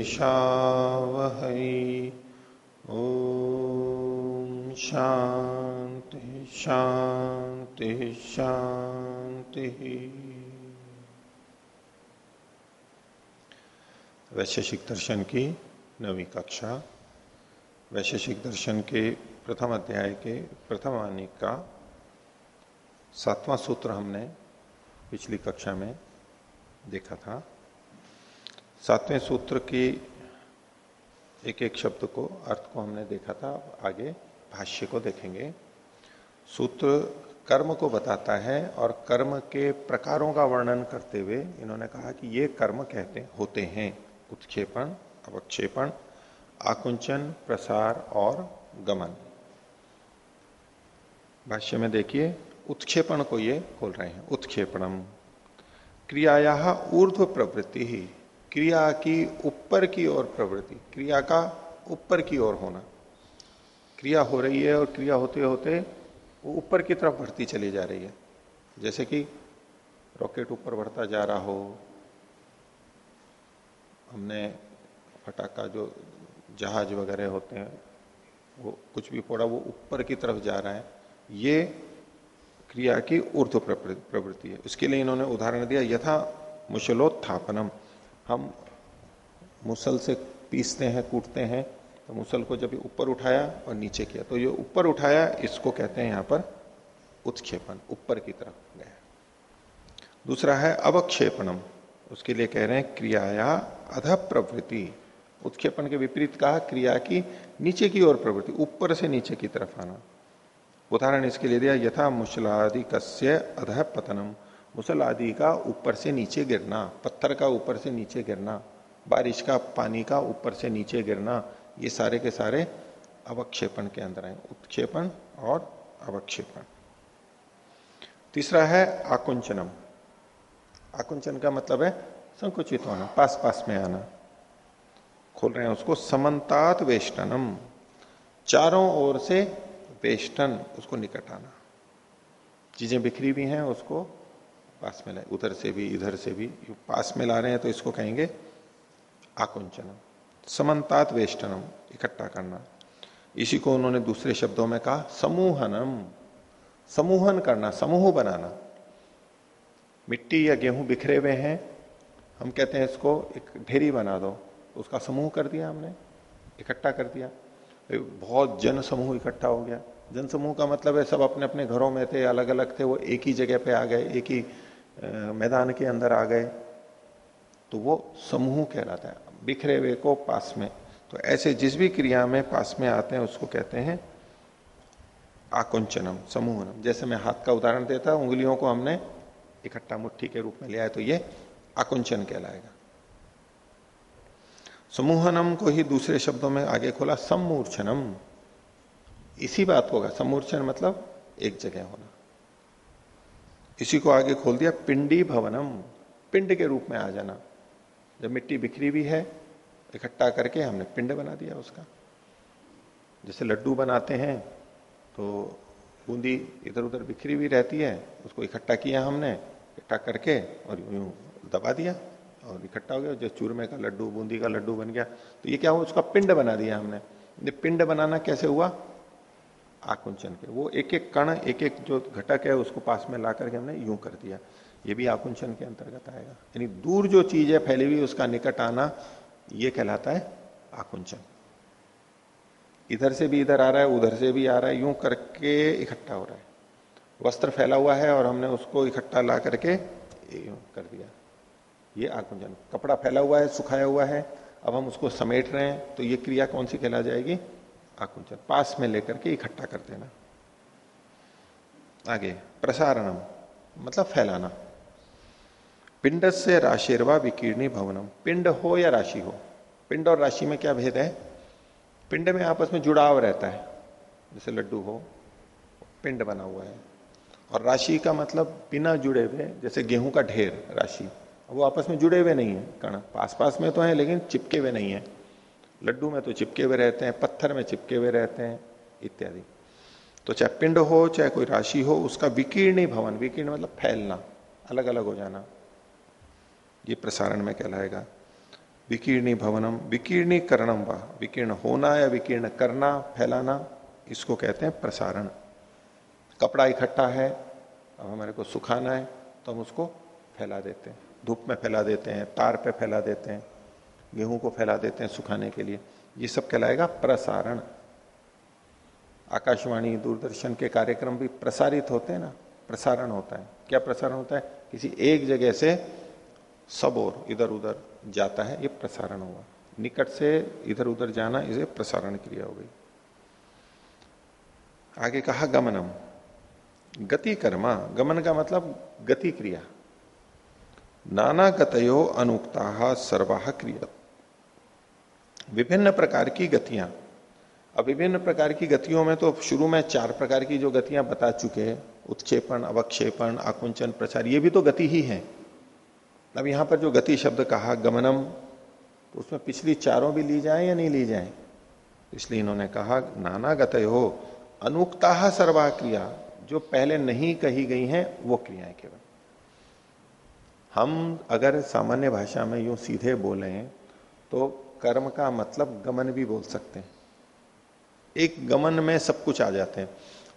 विद्विषावहै ॐ शांति शान्ति, शान्तिः। वैशेषिक दर्शन की नवी कक्षा। वैशेषिक दर्शन के प्रथम अध्याय के प्रथम आने का सातवां सूत्र हमने पिछली कक्षा में देखा था। सातवें सूत्र की एक एक शब्द को, अर्थ को हमने देखा था। आगे भाष्य को देखेंगे। सूत्र कर्म को बताता है और कर्म के प्रकारों का वर्णन करते हुए इन्होंने कहा कि ये कर्म कहते, होते हैं। उत्क्षेपण, अवक्षेपण, आकुंचन, प्रसार और गमन। भाष्य में देखिए, उत्क्षेपण को ये खोल रहे हैं। उत्क्षेपणम। क्रियाया ऊर्ध्व प्रवृत्ति। ही क्रिया की ऊपर की ओर प्रवृत्ति, क्रिया का ऊपर की ओर होना। क्रिया हो रही है और क्रिया होते होते वो ऊपर की तरफ़ बढ़ती चली जा रही है। जैसे कि रॉकेट ऊपर बढ़ता जा रहा हो, हमने फटाका जो जहाज़ वगैरह होते हैं, वो कुछ भी फोड़ा, वो ऊपर की तरफ़ जा रहा है। ये क्रिया की ऊर्ध्व प्रवृत्ति है। उसके लिए इन्होंने उदाहरण दिया, यथा मुसलोत्थापनम हम मुसल से पीसते हैं, कूटते हैं तो मुसल को जब ऊपर उठाया और नीचे किया तो ये ऊपर उठाया, इसको कहते हैं यहाँ पर उत्क्षेपण, ऊपर की तरफ़ गया। दूसरा है अवक्षेपणम, उसके लिए कह रहे हैं क्रियाया अध प्रवृत्ति। उत्क्षेपण के विपरीत कहा, क्रिया की नीचे की ओर प्रवृत्ति, ऊपर से नीचे की तरफ़ आना। उदाहरण इसके लिए दिया, यथा मुसलादि कस्य अध पतनम। मुसल आदि का ऊपर से नीचे गिरना, पत्थर का ऊपर से नीचे गिरना, बारिश का, पानी का ऊपर से नीचे गिरना, ये सारे के सारे अवक्षेपण के अंदर आए। उत्क्षेपण और अवक्षेपण। तीसरा है आकुंचनम। आकुंचन का मतलब है संकुचित होना पास पास में आना। खोल रहे हैं उसको, समन्तात वेष्टनम। चारों ओर से वेष्टन, उसको निकट आना। चीज़ें बिखरी भी हैं, उसको पास में लाए उधर से भी, इधर से भी पास में ला रहे हैं तो इसको कहेंगे आकुंचनम, समन्तात वेष्टनम, इकट्ठा करना। इसी को उन्होंने दूसरे शब्दों में कहा समूहनम, समूहन करना, समूह बनाना। मिट्टी या गेहूँ बिखरे हुए हैं, हम कहते हैं इसको एक ढेरी बना दो, उसका समूह कर दिया हमने, इकट्ठा कर दिया। बहुत जन समूह इकट्ठा हो गया। जन समूह का मतलब है सब अपने अपने घरों में थे अलग अलग थे, वो एक ही जगह पे आ गए, एक ही मैदान के अंदर आ गए तो वो समूह कहलाता है। बिखरे हुए को पास में। तो ऐसे जिस भी क्रिया में पास में आते हैं, उसको कहते हैं आकुंचनम, समूहनम। जैसे मैं हाथ का उदाहरण देता हूँ, उंगलियों को हमने इकट्ठा मुट्ठी के रूप में लिया है तो ये आकुंचन कहलाएगा। समूहनम को ही दूसरे शब्दों में आगे खोला, सम्मूर्छनम। इसी बात होगा। सम्मूर्छन मतलब एक जगह होना। इसी को आगे खोल दिया, पिंडी भवनम, पिंड के रूप में आ जाना। जब मिट्टी बिखरी हुई है, इकट्ठा करके हमने पिंड बना दिया उसका। जैसे लड्डू बनाते हैं तो बूंदी इधर उधर बिखरी हुई रहती है, उसको इकट्ठा किया हमने, इकट्ठा करके और यूँ दबा दिया और इकट्ठा हो गया। जो चूरमे का लड्डू, बूंदी का लड्डू बन गया। तो ये क्या हुआ? उसका पिंड बना दिया हमने। पिंड बनाना कैसे हुआ? आकुंचन के। वो एक एक कण एक एक जो घटक है, उसको पास में ला करके हमने यूँ कर दिया। ये भी आकुंचन के अंतर्गत आएगा। यानी दूर जो चीज़ है, फैली हुई, उसका निकट आना, ये कहलाता है आकुंचन। इधर से भी इधर आ रहा है, उधर से भी आ रहा है, यूँ करके इकट्ठा हो रहा है। वस्त्र फैला हुआ है और हमने उसको इकट्ठा ला करके कर दिया। ये आकुंचन। कपड़ा फैला हुआ है, सुखाया हुआ है, अब हम उसको समेट रहे हैं तो ये क्रिया कौन सी कहला जाएगी? आकुंचन पास में लेकर के इकट्ठा कर देना। आगे, प्रसारणम मतलब फैलाना। पिंड से राशिर्वा विकीर्णी भवनम। पिंड हो या राशि हो? पिंड और राशि में क्या भेद है? पिंड में आपस में जुड़ाव रहता है। जैसे लड्डू हो, पिंड बना हुआ है। और राशि का मतलब बिना जुड़े हुए, जैसे गेहूँ का ढेर राशि, वो आपस में जुड़े हुए नहीं है। कण पास पास में तो है, लेकिन चिपके हुए नहीं है। लड्डू में तो चिपके हुए रहते हैं, पत्थर में चिपके हुए रहते हैं, इत्यादि। तो चाहे पिंड हो, चाहे कोई राशि हो, उसका विकीर्णी भवन, विकीर्ण मतलब फैलना अलग अलग हो जाना, ये प्रसारण में कहलाएगा। विकीर्णी भवनम विकीर्णी करणम व, विकीर्ण होना या विकीर्ण करना, फैलाना, इसको कहते हैं प्रसारण। कपड़ा इकट्ठा है, अब हमारे को सुखाना है तो हम उसको फैला देते हैं। धूप में फैला देते हैं, तार पे फैला देते हैं। गेहूँ को फैला देते हैं सुखाने के लिए। ये सब कहलाएगा प्रसारण। आकाशवाणी दूरदर्शन के कार्यक्रम भी प्रसारित होते हैं ना, प्रसारण होता है। क्या प्रसारण होता है? किसी एक जगह से सब और इधर उधर जाता है, ये प्रसारण हुआ। निकट से इधर उधर जाना, इसे प्रसारण क्रिया हो गई। आगे कहा गमनम। गति कर्मा। गमन का मतलब गति क्रिया। नाना गतयो अनुक्ता सर्वाह क्रिया विभिन्न प्रकार की गतियाँ। अब विभिन्न प्रकार की गतियों में तो शुरू में चार प्रकार की जो गतियाँ बता चुके हैं, उत्क्षेपण, अवक्षेपण, आकुंचन, प्रचार, ये भी तो गति ही है। अब यहाँ पर जो गति शब्द कहा, गमनम तो उसमें पिछली चारों भी ली जाए या नहीं ली जाए? इसलिए इन्होंने कहा, नाना गत हो, अनुक्ता सर्वा क्रिया जो पहले नहीं कही गई हैं, वो क्रियाएँ केवल। हम अगर सामान्य भाषा में यूँ सीधे बोले तो कर्म का मतलब गमन भी बोल सकते हैं। एक गमन में सब कुछ आ जाते हैं।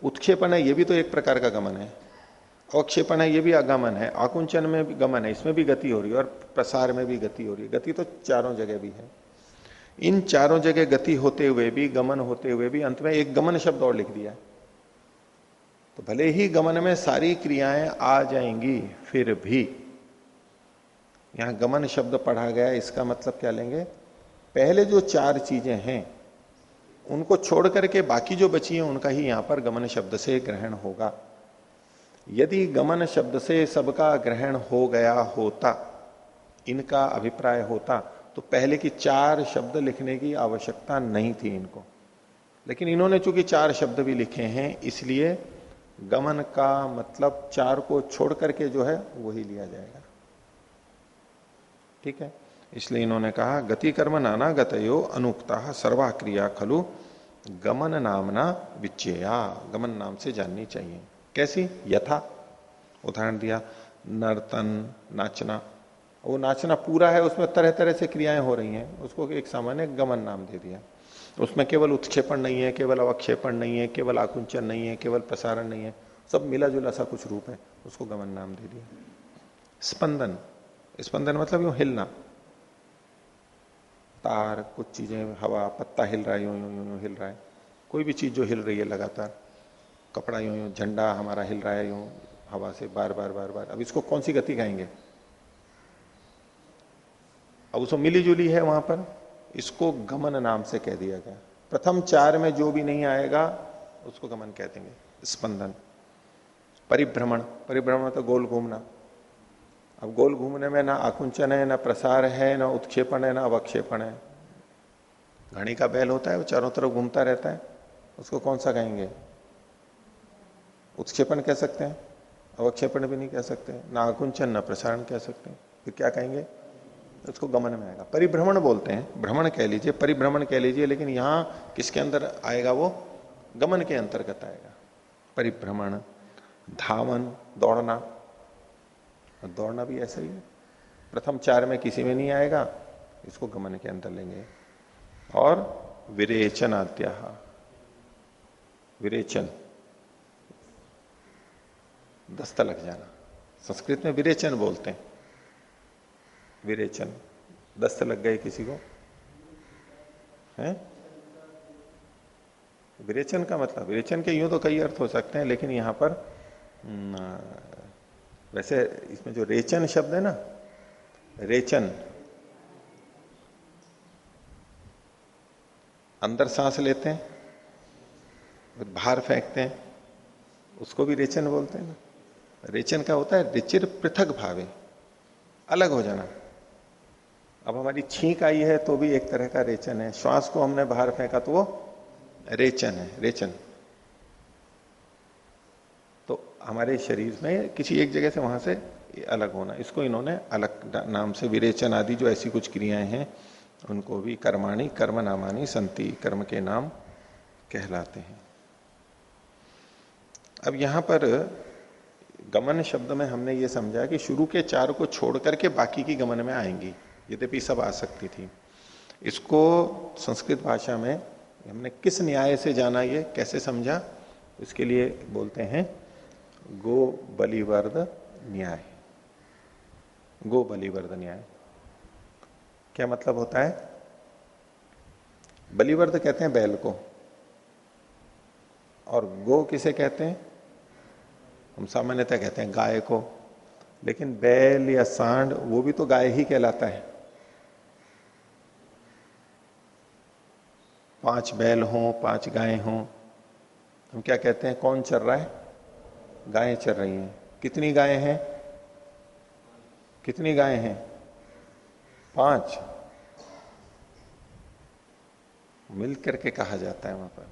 उत्क्षेपण है, ये भी तो एक प्रकार का गमन है। अवक्षेपण है, ये भी आगमन है। आकुंचन में भी गमन है, इसमें भी गति हो रही है और प्रसार में भी गति हो रही है। गति तो चारों जगह भी है। इन चारों जगह गति होते हुए भी, गमन होते हुए भी, अंत में एक गमन शब्द और लिख दिया। तो भले ही गमन में सारी क्रियाएँ आ जाएँगी, फिर भी। यहाँ गमन शब्द पढ़ा गया, इसका मतलब क्या लेंगे? पहले जो चार चीज़ें हैं, उनको छोड़ करके बाकी जो बची है, उनका ही यहाँ पर गमन शब्द से ग्रहण होगा। यदि गमन शब्द से सबका ग्रहण हो गया होता, इनका अभिप्राय होता तो पहले की चार शब्द लिखने की आवश्यकता नहीं थी इनको। लेकिन इन्होंने चूँकि चार शब्द भी लिखे हैं, इसलिए गमन का मतलब चार को छोड़ करके जो है वही लिया जाएगा। ठीक है? इसलिए इन्होंने कहा, गति कर्म नाना गतयो अनुक्ता सर्वा क्रिया खलु, गमन नामना विचेया गमन नाम से जाननी चाहिए। कैसी? यथा। उदाहरण दिया, नर्तन, नाचना। वो नाचना पूरा है, उसमें तरह तरह से क्रियाएँ हो रही हैं। उसको एक सामान्य गमन नाम दे दिया। उसमें केवल उत्क्षेपण नहीं है, केवल अवक्षेपण नहीं है, केवल आकुंचन नहीं है, केवल प्रसारण नहीं है। सब मिला जुला सा कुछ रूप है, उसको गमन नाम दे दिया। स्पंदन। स्पंदन मतलब यूँ हिलना। तार, कुछ चीज़ें, हवा, पत्ता हिल रहा है, यूँ यूँ यूँ हिल रहा है। कोई भी चीज़ जो हिल रही है लगातार, कपड़ा यूँ यूँ, झंडा हमारा हिल रहा है, यूँ, हवा से बार बार बार बार। अब इसको कौन सी गति कहेंगे अब उसको मिली जुली है वहाँ पर, इसको गमन नाम से कह दिया गया। प्रथम चार में जो भी नहीं आएगा, उसको गमन कह देंगे। स्पंदन, परिभ्रमण परिभ्रमण तो गोल घूमना। अब गोल घूमने में ना आकुंचन है, ना प्रसार है, ना उत्क्षेपण है, ना अवक्षेपण है। घड़ी का बैल होता है, वो चारों तरफ़ घूमता रहता है। उसको कौन सा कहेंगे? उत्क्षेपण कह सकते हैं, अवक्षेपण भी नहीं कह सकते, ना आकुंचन, ना प्रसारण कह सकते हैं। फिर क्या कहेंगे? उसको गमन में आएगा। परिभ्रमण बोलते हैं। भ्रमण कह लीजिए, परिभ्रमण कह लीजिए, लेकिन यहाँ किसके अंदर आएगा वो? गमन के अंतर्गत आएगा। परिभ्रमण, धावन, दौड़ना। और दौड़ना भी ऐसा ही है। प्रथम चार में किसी में नहीं आएगा, इसको गमन के अंदर लेंगे। और विरेचन आद्या विरेचन। दस्त लग जाना। संस्कृत में विरेचन बोलते हैं। विरेचन। दस्त लग गए किसी को? है? विरेचन का मतलब विरेचन के यूँ तो कई अर्थ हो सकते हैं, लेकिन यहाँ पर वैसे इसमें जो रेचन शब्द है ना, रेचन, अंदर सांस लेते हैं बाहर फेंकते हैं, उसको भी रेचन बोलते हैं ना। रेचन का होता है? रिचिर पृथक भावे, अलग हो जाना। अब हमारी छींक आई है तो भी एक तरह का रेचन है। श्वास को हमने बाहर फेंका तो वो रेचन है, रेचन तो हमारे शरीर में किसी एक जगह से वहाँ से अलग होना, इसको इन्होंने अलग नाम से विरेचन आदि जो ऐसी कुछ क्रियाएँ हैं, उनको भी कर्माणी कर्म नामानी संति, कर्म के नाम कहलाते हैं। अब यहाँ पर गमन शब्द में हमने ये समझा कि शुरू के चार को छोड़ करके बाकी की गमन में आएँगी, यद्यपि सब आ सकती थी। इसको संस्कृत भाषा में हमने किस न्याय से जाना, ये कैसे समझा, इसके लिए बोलते हैं गो बलिवर्द न्याय। गो बलिवर्द न्याय। क्या मतलब होता है? बलिवर्द कहते हैं बैल को। और गो किसे कहते हैं? हम सामान्यतः कहते हैं गाय को। लेकिन बैल या सांड, वो भी तो गाय ही कहलाता है। पाँच बैल हों, पाँच गाय हों, हम क्या कहते हैं? कौन चल रहा है? गायें चल रही हैं। कितनी गायें हैं? कितनी गायें हैं? पाँच। मिल करके कहा जाता है वहाँ पर।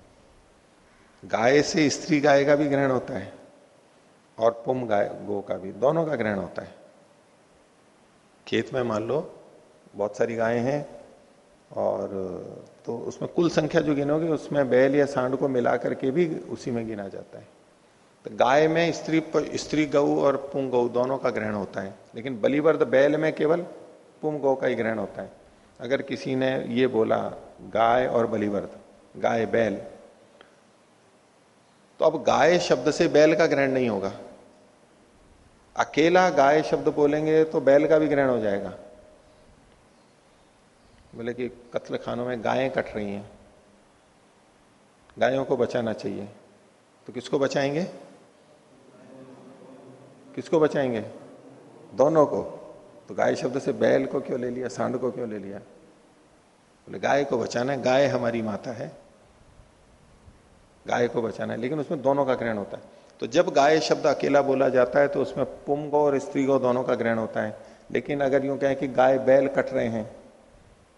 गाय से स्त्री गाय का भी ग्रहण होता है और पुम गाय, गो का भी। दोनों का ग्रहण होता है। खेत में मान लो, बहुत सारी गायें हैं और तो उसमें कुल संख्या जो गिनोगे, उसमें बैल या सांड को मिला करके भी उसी में गिना जाता है। तो गाय में स्त्री स्त्री गऊ और पुंग गऊ दोनों का ग्रहण होता है। लेकिन बलिवर्द बैल में केवल पुंग गौ का ही ग्रहण होता है। अगर किसी ने ये बोला, गाय और बलिवर्द गाय बैल तो अब गाय शब्द से बैल का ग्रहण नहीं होगा। अकेला गाय शब्द बोलेंगे तो बैल का भी ग्रहण हो जाएगा। बोले कि कत्ल खानों में गायें कट रही हैं। गायों को बचाना चाहिए। तो किसको बचाएँगे? किसको बचाएँगे? दोनों को। तो गाय शब्द से बैल को क्यों ले लिया? सांड को क्यों ले लिया? बोले तो गाय को बचाना है। गाय हमारी माता है। गाय को बचाना है। लेकिन उसमें दोनों का ग्रहण होता है। तो जब गाय शब्द अकेला बोला जाता है तो उसमें पुम और स्त्री गो दोनों का ग्रहण होता है। लेकिन अगर यूँ कहें कि गाय बैल कट रहे हैं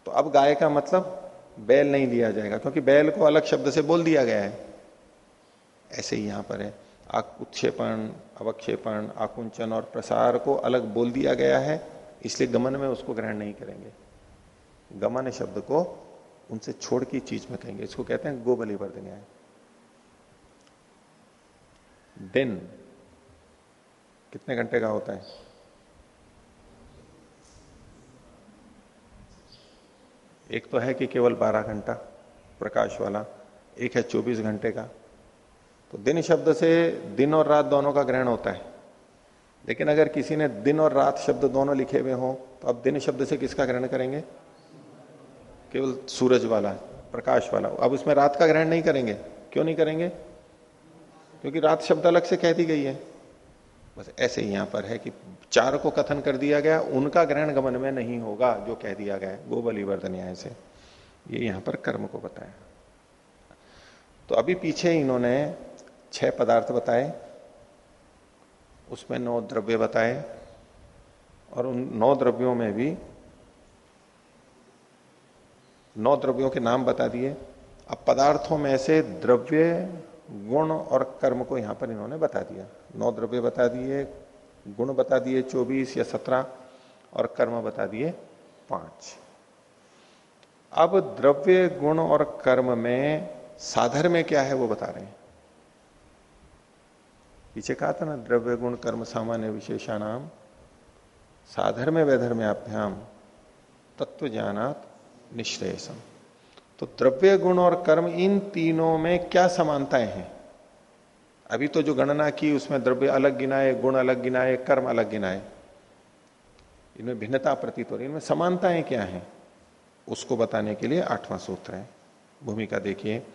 तो अब गाय का मतलब बैल नहीं लिया जाएगा, क्योंकि बैल को अलग शब्द से बोल दिया गया है। ऐसे ही यहाँ पर है। उत्क्षेपण, अवक्षेपण, आकुंचन और प्रसार को अलग बोल दिया गया है, इसलिए गमन में उसको ग्रहण नहीं करेंगे। गमन शब्द को उनसे छोड़ की चीज़ में कहेंगे, इसको कहते हैं गोबली पर न्याय दिन कितने घंटे का होता है? एक तो है कि केवल 12 घंटा प्रकाश वाला, एक है 24 घंटे का। तो दिन शब्द से दिन और रात दोनों का ग्रहण होता है। लेकिन अगर किसी ने दिन और रात शब्द दोनों लिखे हुए हो तो अब दिन शब्द से किसका ग्रहण करेंगे? केवल सूरज वाला, प्रकाश वाला। अब उसमें रात का ग्रहण नहीं करेंगे। क्यों नहीं करेंगे? क्योंकि रात शब्द अलग से कह दी गई है। बस ऐसे ही यहाँ पर है कि चार को कथन कर दिया गया, उनका ग्रहण गमन में नहीं होगा, जो कह दिया गया है। गोबली न्याय से। ये यहाँ पर कर्म को बताया। तो अभी पीछे इन्होंने छह पदार्थ बताए, उसमें नौ द्रव्य बताए, और उन नौ द्रव्यों में भी नौ द्रव्यों के नाम बता दिए। अब पदार्थों में से द्रव्य, गुण और कर्म को यहाँ पर इन्होंने बता दिया। नौ द्रव्य बता दिए, गुण बता दिए चौबीस या सत्रह, और कर्म बता दिए पाँच। अब द्रव्य, गुण और कर्म में साधर में क्या है वो बता रहे हैं। पीछे कहा था ना, द्रव्य गुण कर्म सामान्य विशेषाणाम साधर्म वैधर्म्याभ्याम, तत्व ज्ञानात निश्रेयसम। तो द्रव्य गुण और कर्म इन तीनों में क्या समानताएँ हैं? अभी तो जो गणना की, उसमें द्रव्य अलग गिनाए, गुण अलग गिनाए, कर्म अलग गिनाए। इनमें भिन्नता प्रतीत हो रही इनमें समानताएँ क्या हैं? उसको बताने के लिए आठवां सूत्र है। भूमिका देखिए।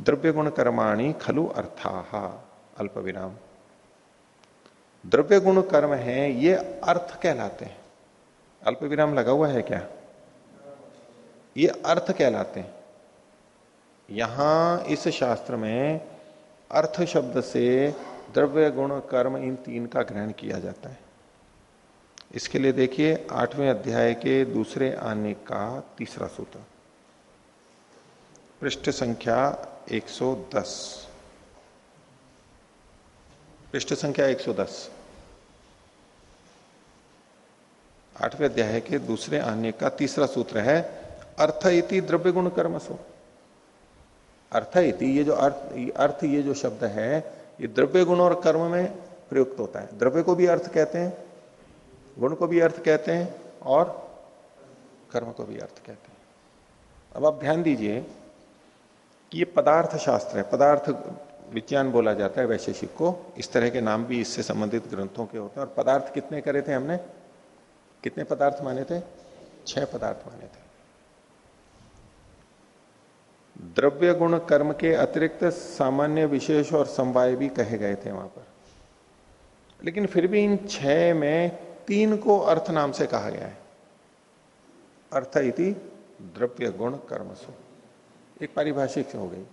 द्रव्य गुण कर्माणी खलु अर्था, अल्प विराम। द्रव्य गुण कर्म है, ये अर्थ कहलाते हैं। अल्प विराम लगा हुआ है क्या? ये अर्थ कहलाते हैं। यहाँ इस शास्त्र में अर्थ शब्द से द्रव्य गुण कर्म इन तीन का ग्रहण किया जाता है। इसके लिए देखिए, आठवें अध्याय के दूसरे आने का तीसरा सूत्र। पृष्ठ संख्या 110 पृष्ठ संख्या 110 आठवें अध्याय के दूसरे आने का तीसरा सूत्र है, अर्थ इति द्रव्य गुण कर्मसो। अर्थ इति, ये जो अर्थ अर्थ, ये जो शब्द है, ये द्रव्य गुण और कर्म में प्रयुक्त होता है। द्रव्य को भी अर्थ कहते हैं, गुण को भी अर्थ कहते हैं और कर्म को भी अर्थ कहते हैं। अब आप ध्यान दीजिए कि ये पदार्थ शास्त्र है, पदार्थ विज्ञान बोला जाता है वैशेषिक को। इस तरह के नाम भी इससे संबंधित ग्रंथों के होते हैं। और पदार्थ कितने करे थे हमने? कितने पदार्थ माने थे? छह पदार्थ माने थे। द्रव्य गुण कर्म के अतिरिक्त सामान्य विशेष और समवाय भी कहे गए थे वहाँ पर। लेकिन फिर भी इन छह में तीन को अर्थ नाम से कहा गया है। अर्थ इति द्रव्य गुण कर्मसु एक पारिभाषिक हो गई।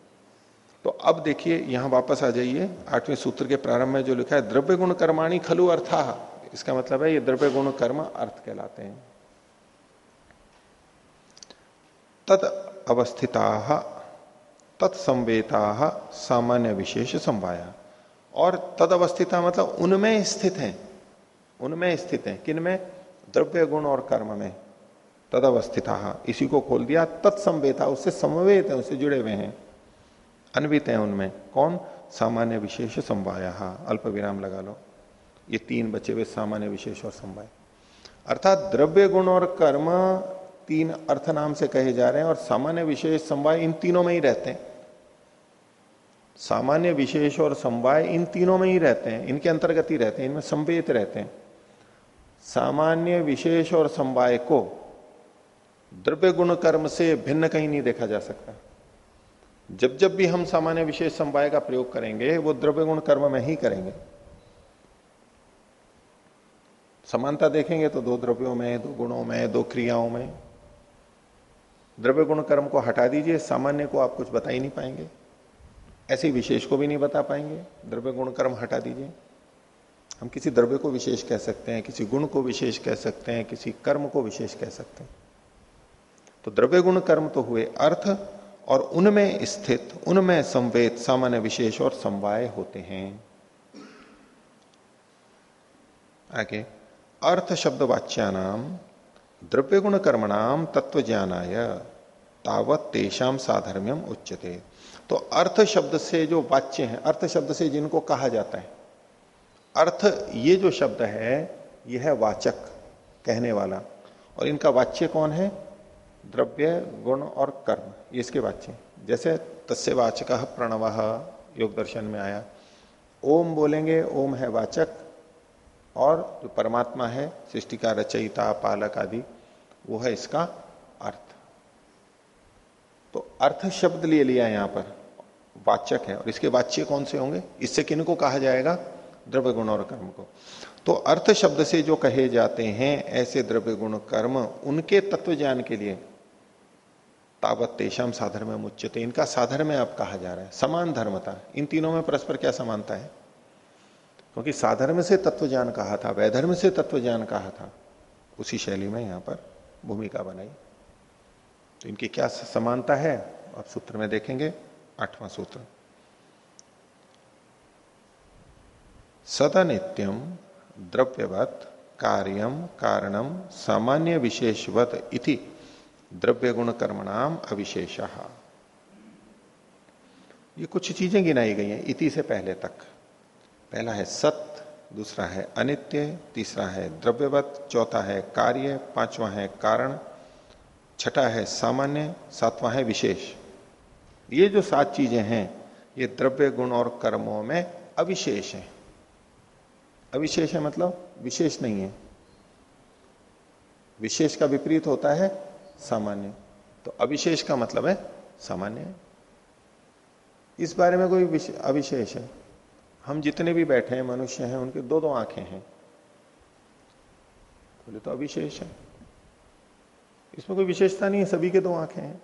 तो अब देखिए, यहाँ वापस आ जाइए। आठवें सूत्र के प्रारंभ में जो लिखा है, द्रव्य गुण कर्माणी खलु अर्था। इसका मतलब है ये द्रव्य गुण कर्म अर्थ कहलाते हैं। तद अवस्थिता तत्संवेता सामान्य विशेष संवाया। और तद अवस्थिता मतलब उनमें स्थित है। उनमें स्थित है। किन में? द्रव्य गुण और कर्म में। तद अवस्थिता। इसी को खोल दिया। तत्संवेता उससे समवेत है, उससे जुड़े हुए हैं। अन्वित है उनमें। कौन? सामान्य विशेष संवाया। अल्प विराम लगा लो। ये तीन बचे हुए सामान्य विशेष और संवाय। अर्थात द्रव्य गुण और कर्म तीन अर्थ नाम से कहे जा रहे हैं और सामान्य विशेष समवाय इन तीनों में ही रहते हैं। सामान्य विशेष और समवाय इन तीनों में ही रहते हैं। इनके अंतर्गत ही रहते हैं। इनमें संवेद रहते हैं। सामान्य विशेष और समवाय को द्रव्य गुण कर्म से भिन्न कहीं नहीं देखा जा सकता। जब जब भी हम सामान्य विशेष समवाय का प्रयोग करेंगे, वो द्रव्य गुण कर्म में ही करेंगे। समानता देखेंगे तो दो द्रव्यों में, दो गुणों में, दो क्रियाओं में। द्रव्य गुण कर्म को हटा दीजिए, सामान्य को आप कुछ बता ही नहीं पाएँगे। ऐसे विशेष को भी नहीं बता पाएँगे। द्रव्य गुण कर्म हटा दीजिए। हम किसी द्रव्य को विशेष कह सकते हैं, किसी गुण को विशेष कह सकते हैं, किसी कर्म को विशेष कह सकते हैं। तो द्रव्य गुण कर्म तो हुए अर्थ और उनमें स्थित, उनमें संवेद सामान्य विशेष और समवाय होते हैं। आगे, अर्थ शब्द वाच्यानाम द्रव्य गुण कर्मणाम तत्व ज्ञानाय, तावत तेषाम साधर्म्यम उच्चते तो अर्थ शब्द से जो वाच्य है, अर्थ शब्द से जिनको कहा जाता है, अर्थ ये जो शब्द है, यह है वाचक कहने वाला। और इनका वाच्य कौन है? द्रव्य, गुण और कर्म, ये इसके वाच्य जैसे तस्य वाचक प्रणव, योग दर्शन में आया, ओम बोलेंगे, ओम है वाचक, और जो परमात्मा है सृष्टि का रचयिता, पालक आदि, वो है इसका अर्थ। तो अर्थ शब्द लिए लिया यहाँ पर, वाचक है, और इसके वाच्य कौन से होंगे? इससे किन को कहा जाएगा? द्रव्य, गुण और कर्म को। तो अर्थ शब्द से जो कहे जाते हैं, ऐसे द्रव्य गुण कर्म उनके तत्व ज्ञान के लिए तावत तेषाम साधर्म में मुच्यते। इनका साधर्म में अब कहा जा रहा है। समान धर्मता। इन तीनों में परस्पर क्या समानता है? क्योंकि साधर्म से तत्व ज्ञान कहा था वैधर्म से तत्व ज्ञान कहा था। उसी शैली में यहाँ पर भूमिका बनाई। तो इनकी क्या समानता है? आप सूत्र में देखेंगे, आठवां सूत्र। सदनित्यम द्रव्यवत कार्यम कारणम सामान्य विशेषवत इति द्रव्य गुण कर्मणाम अविशेष। ये कुछ चीज़ें गिनाई गई हैं इति से पहले तक। पहला है सत्य दूसरा है अनित्य, तीसरा है द्रव्यवत, चौथा है कार्य, पांचवा है कारण, छठा है सामान्य, सातवां है विशेष। ये जो सात चीज़ें हैं, ये द्रव्य गुण और कर्मों में अविशेष है। अविशेष है मतलब? विशेष नहीं है। विशेष का विपरीत होता है सामान्य। तो अविशेष का मतलब है सामान्य। इस बारे में कोई अविशेष है। हम जितने भी बैठे हैं, मनुष्य हैं, उनके दो दो आँखें हैं। बोले तो अविशेष है। इसमें कोई विशेषता नहीं है, सभी के दो आँखें हैं।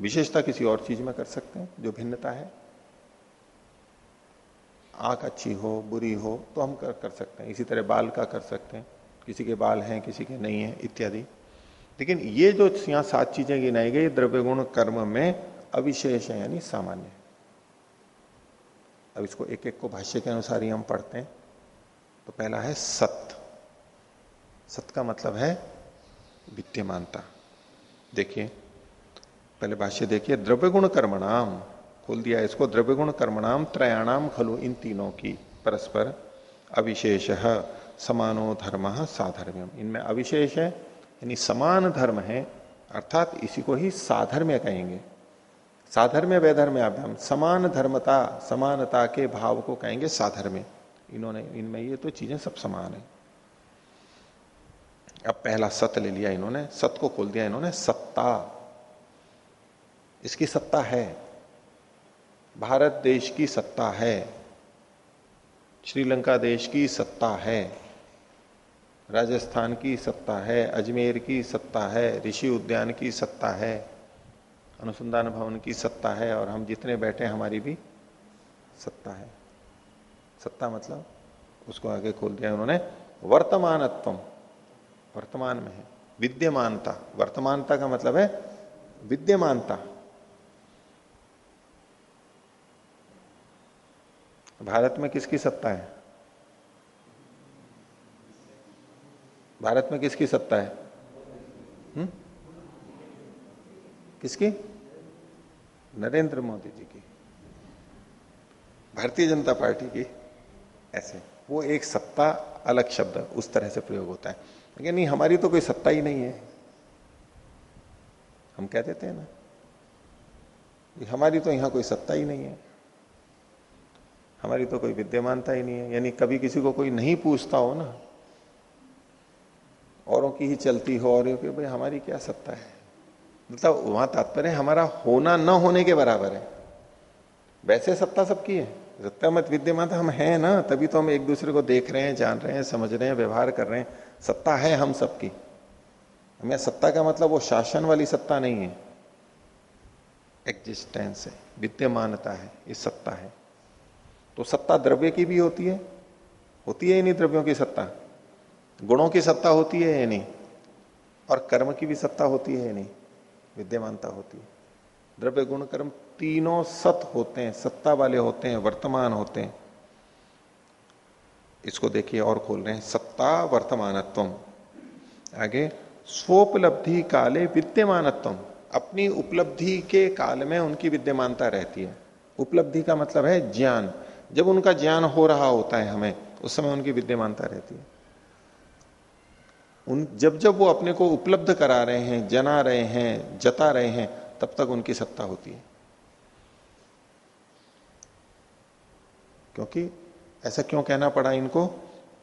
विशेषता किसी और चीज़ में कर सकते हैं, जो भिन्नता है। आँख अच्छी हो बुरी हो तो हम कर, कर सकते हैं। इसी तरह बाल का कर सकते हैं। किसी के बाल हैं किसी के नहीं है इत्यादि। लेकिन ये जो यहाँ सात चीज़ें गिनाई गई द्रव्य गुण कर्म में अविशेष है यानी सामान्य अब इसको एक एक को भाष्य के अनुसार ही हम पढ़ते हैं। तो पहला है सत्य सत्य का मतलब है विद्यमानता। देखिए पहले भाष्य देखिए द्रव्य गुण कर्मणाम। खोल दिया। इसको द्रव्य गुण कर्मणाम त्रयाणाम खलु, इन तीनों की परस्पर अविशेष समानो धर्म साधर्म्यम। इनमें अविशेष है, यानी समान धर्म है, अर्थात इसी को ही साधर्म्य कहेंगे। साधर्म्य वैधर्म्याभ्याम समान धर्मता, समानता के भाव को कहेंगे साधर्म्य। इन्होंने, इनमें ये तो चीज़ें सब समान है। अब पहला सत्य ले लिया इन्होंने सत्य को खोल दिया इन्होंने, सत्ता। इसकी सत्ता है। भारत देश की सत्ता है। श्रीलंका देश की सत्ता है। राजस्थान की सत्ता है। अजमेर की सत्ता है। ऋषि उद्यान की सत्ता है। अनुसंधान भवन की सत्ता है और हम जितने बैठे हमारी भी सत्ता है। सत्ता मतलब उसको आगे खोल दिया उन्होंने। वर्तमानत्व वर्तमान में है। विद्यमानता, वर्तमानता का मतलब है विद्यमानता। भारत में किसकी सत्ता है? भारत में किसकी सत्ता है? हुँ? किसकी? नरेंद्र मोदी जी की। भारतीय जनता पार्टी की। ऐसे। वो एक सत्ता अलग शब्द उस तरह से प्रयोग होता है। लेकिन नहीं, हमारी तो कोई सत्ता ही नहीं है। हम कह देते हैं ना हमारी तो यहाँ कोई सत्ता ही नहीं है। हमारी तो कोई विद्यमानता ही नहीं है। यानी कभी किसी को कोई नहीं पूछता हो ना, औरों की ही चलती हो, और कि, भाई हमारी क्या सत्ता है? मतलब वहाँ तात्पर्य हमारा होना न होने के बराबर है। वैसे सत्ता सबकी है। सत्ता मत विद्यमान हम हैं ना, तभी तो हम एक दूसरे को देख रहे हैं, जान रहे हैं, समझ रहे हैं, व्यवहार कर रहे हैं। सत्ता है हम सबकी। हमें सत्ता का मतलब वो शासन वाली सत्ता नहीं है। एग्जिस्टेंस है, विद्यमानता है, ये सत्ता है। तो सत्ता द्रव्य की भी होती है। होती है ही नहीं द्रव्यों की सत्ता। गुणों की सत्ता होती है या नहीं? और कर्म की भी सत्ता होती है या नहीं? विद्यमानता होती है। द्रव्य, गुण, कर्म तीनों सत होते हैं, सत्ता वाले होते हैं, वर्तमान होते हैं। इसको देखिए और खोल रहे हैं। सत्ता वर्तमानत्व आगे, स्वोपलब्धि काले विद्यमानत्व अपनी उपलब्धि के काल में उनकी विद्यमानता रहती है। उपलब्धि का मतलब है ज्ञान। जब उनका ज्ञान हो रहा होता है हमें, उस समय उनकी विद्यमानता रहती है। उन, जब जब वो अपने को उपलब्ध करा रहे हैं, जना रहे हैं, जता रहे हैं, तब तक उनकी सत्ता होती है। क्योंकि ऐसा क्यों कहना पड़ा इनको?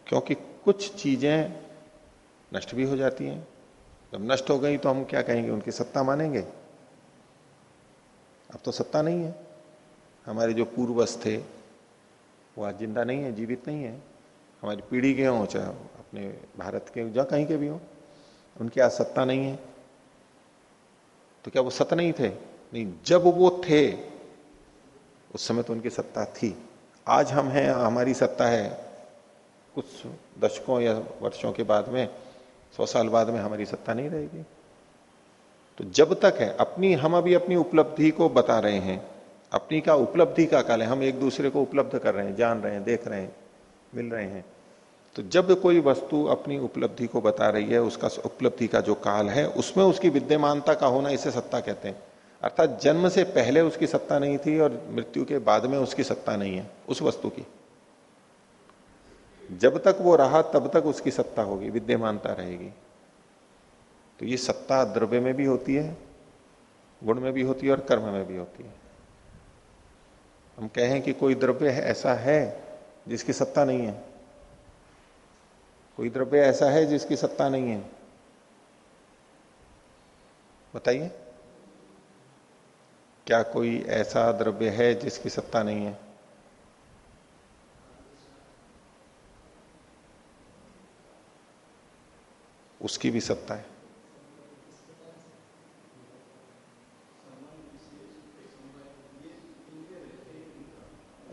क्योंकि कुछ चीज़ें नष्ट भी हो जाती हैं। जब नष्ट हो गई तो हम क्या कहेंगे? उनकी सत्ता मानेंगे? अब तो सत्ता नहीं है। हमारे जो पूर्वज थे वो आज ज़िंदा नहीं है, जीवित नहीं है। हमारी पीढ़ी के हों, चाहे अपने भारत के जहाँ कहीं के भी हों, उनकी आज सत्ता नहीं है। तो क्या वो सत्य नहीं थे? नहीं, जब वो थे, उस समय तो उनकी सत्ता थी। आज हम हैं, हमारी सत्ता है। कुछ दशकों या वर्षों के बाद में, सौ साल बाद में हमारी सत्ता नहीं रहेगी। तो जब तक है, अपनी, हम अभी अपनी उपलब्धि को बता रहे हैं अपनी का उपलब्धि का काल है। हम एक दूसरे को उपलब्ध कर रहे हैं, जान रहे हैं, देख रहे हैं, मिल रहे हैं। तो जब कोई वस्तु अपनी उपलब्धि को बता रही है, उसका उपलब्धि का जो काल है, उसमें उसकी विद्यमानता का होना इसे सत्ता कहते हैं। अर्थात जन्म से पहले उसकी सत्ता नहीं थी और मृत्यु के बाद में उसकी सत्ता नहीं है, उस वस्तु की। जब तक वो रहा, तब तक उसकी सत्ता होगी, विद्यमानता रहेगी। तो ये सत्ता द्रव्य में भी होती है, गुण में भी होती है और कर्म में भी होती है। हम कहें कि कोई द्रव्य ऐसा है जिसकी सत्ता नहीं है। कोई द्रव्य ऐसा है जिसकी सत्ता नहीं है। बताइए, क्या कोई ऐसा द्रव्य है जिसकी सत्ता नहीं है? उसकी भी सत्ता है।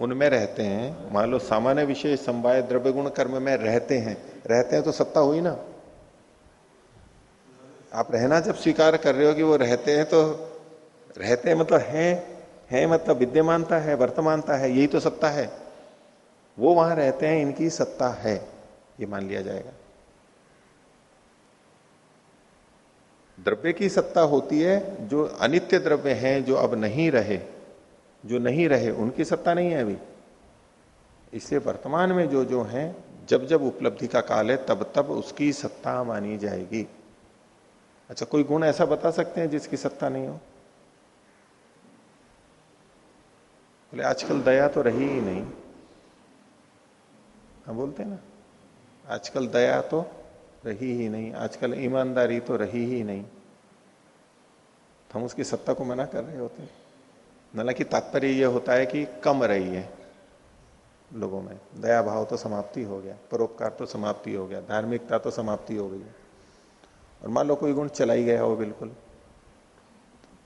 उनमें रहते हैं। मान लो सामान्य विषय संवाय द्रव्य गुण कर्म में रहते हैं। रहते हैं तो सत्ता हुई ना? आप रहना जब स्वीकार कर रहे हो कि वो रहते हैं तो रहते हैं मतलब है। है मतलब विद्यमानता है, वर्तमानता है, यही तो सत्ता है। वो वहाँ रहते हैं, इनकी सत्ता है। ये मान लिया जाएगा। द्रव्य की सत्ता होती है जो अनित्य द्रव्य हैं, जो अब नहीं रहे। जो नहीं रहे, उनकी सत्ता नहीं है अभी। इसलिए वर्तमान में जो जो है, जब जब उपलब्धि का काल है, तब तब उसकी सत्ता मानी जाएगी। अच्छा कोई गुण ऐसा बता सकते हैं जिसकी सत्ता नहीं हो? बोले, आजकल दया तो रही ही नहीं। हम बोलते हैं ना, आजकल दया तो रही ही नहीं, आजकल ईमानदारी तो रही ही नहीं। हम उसकी सत्ता को मना कर रहे होते हालाँकि तात्पर्य यह होता है कि कम रही है लोगों में। दया भाव तो समाप्ति हो गया, परोपकार तो समाप्ति हो गया, धार्मिकता तो समाप्ति हो गई और मान लो कोई गुण चला ही गया हो बिल्कुल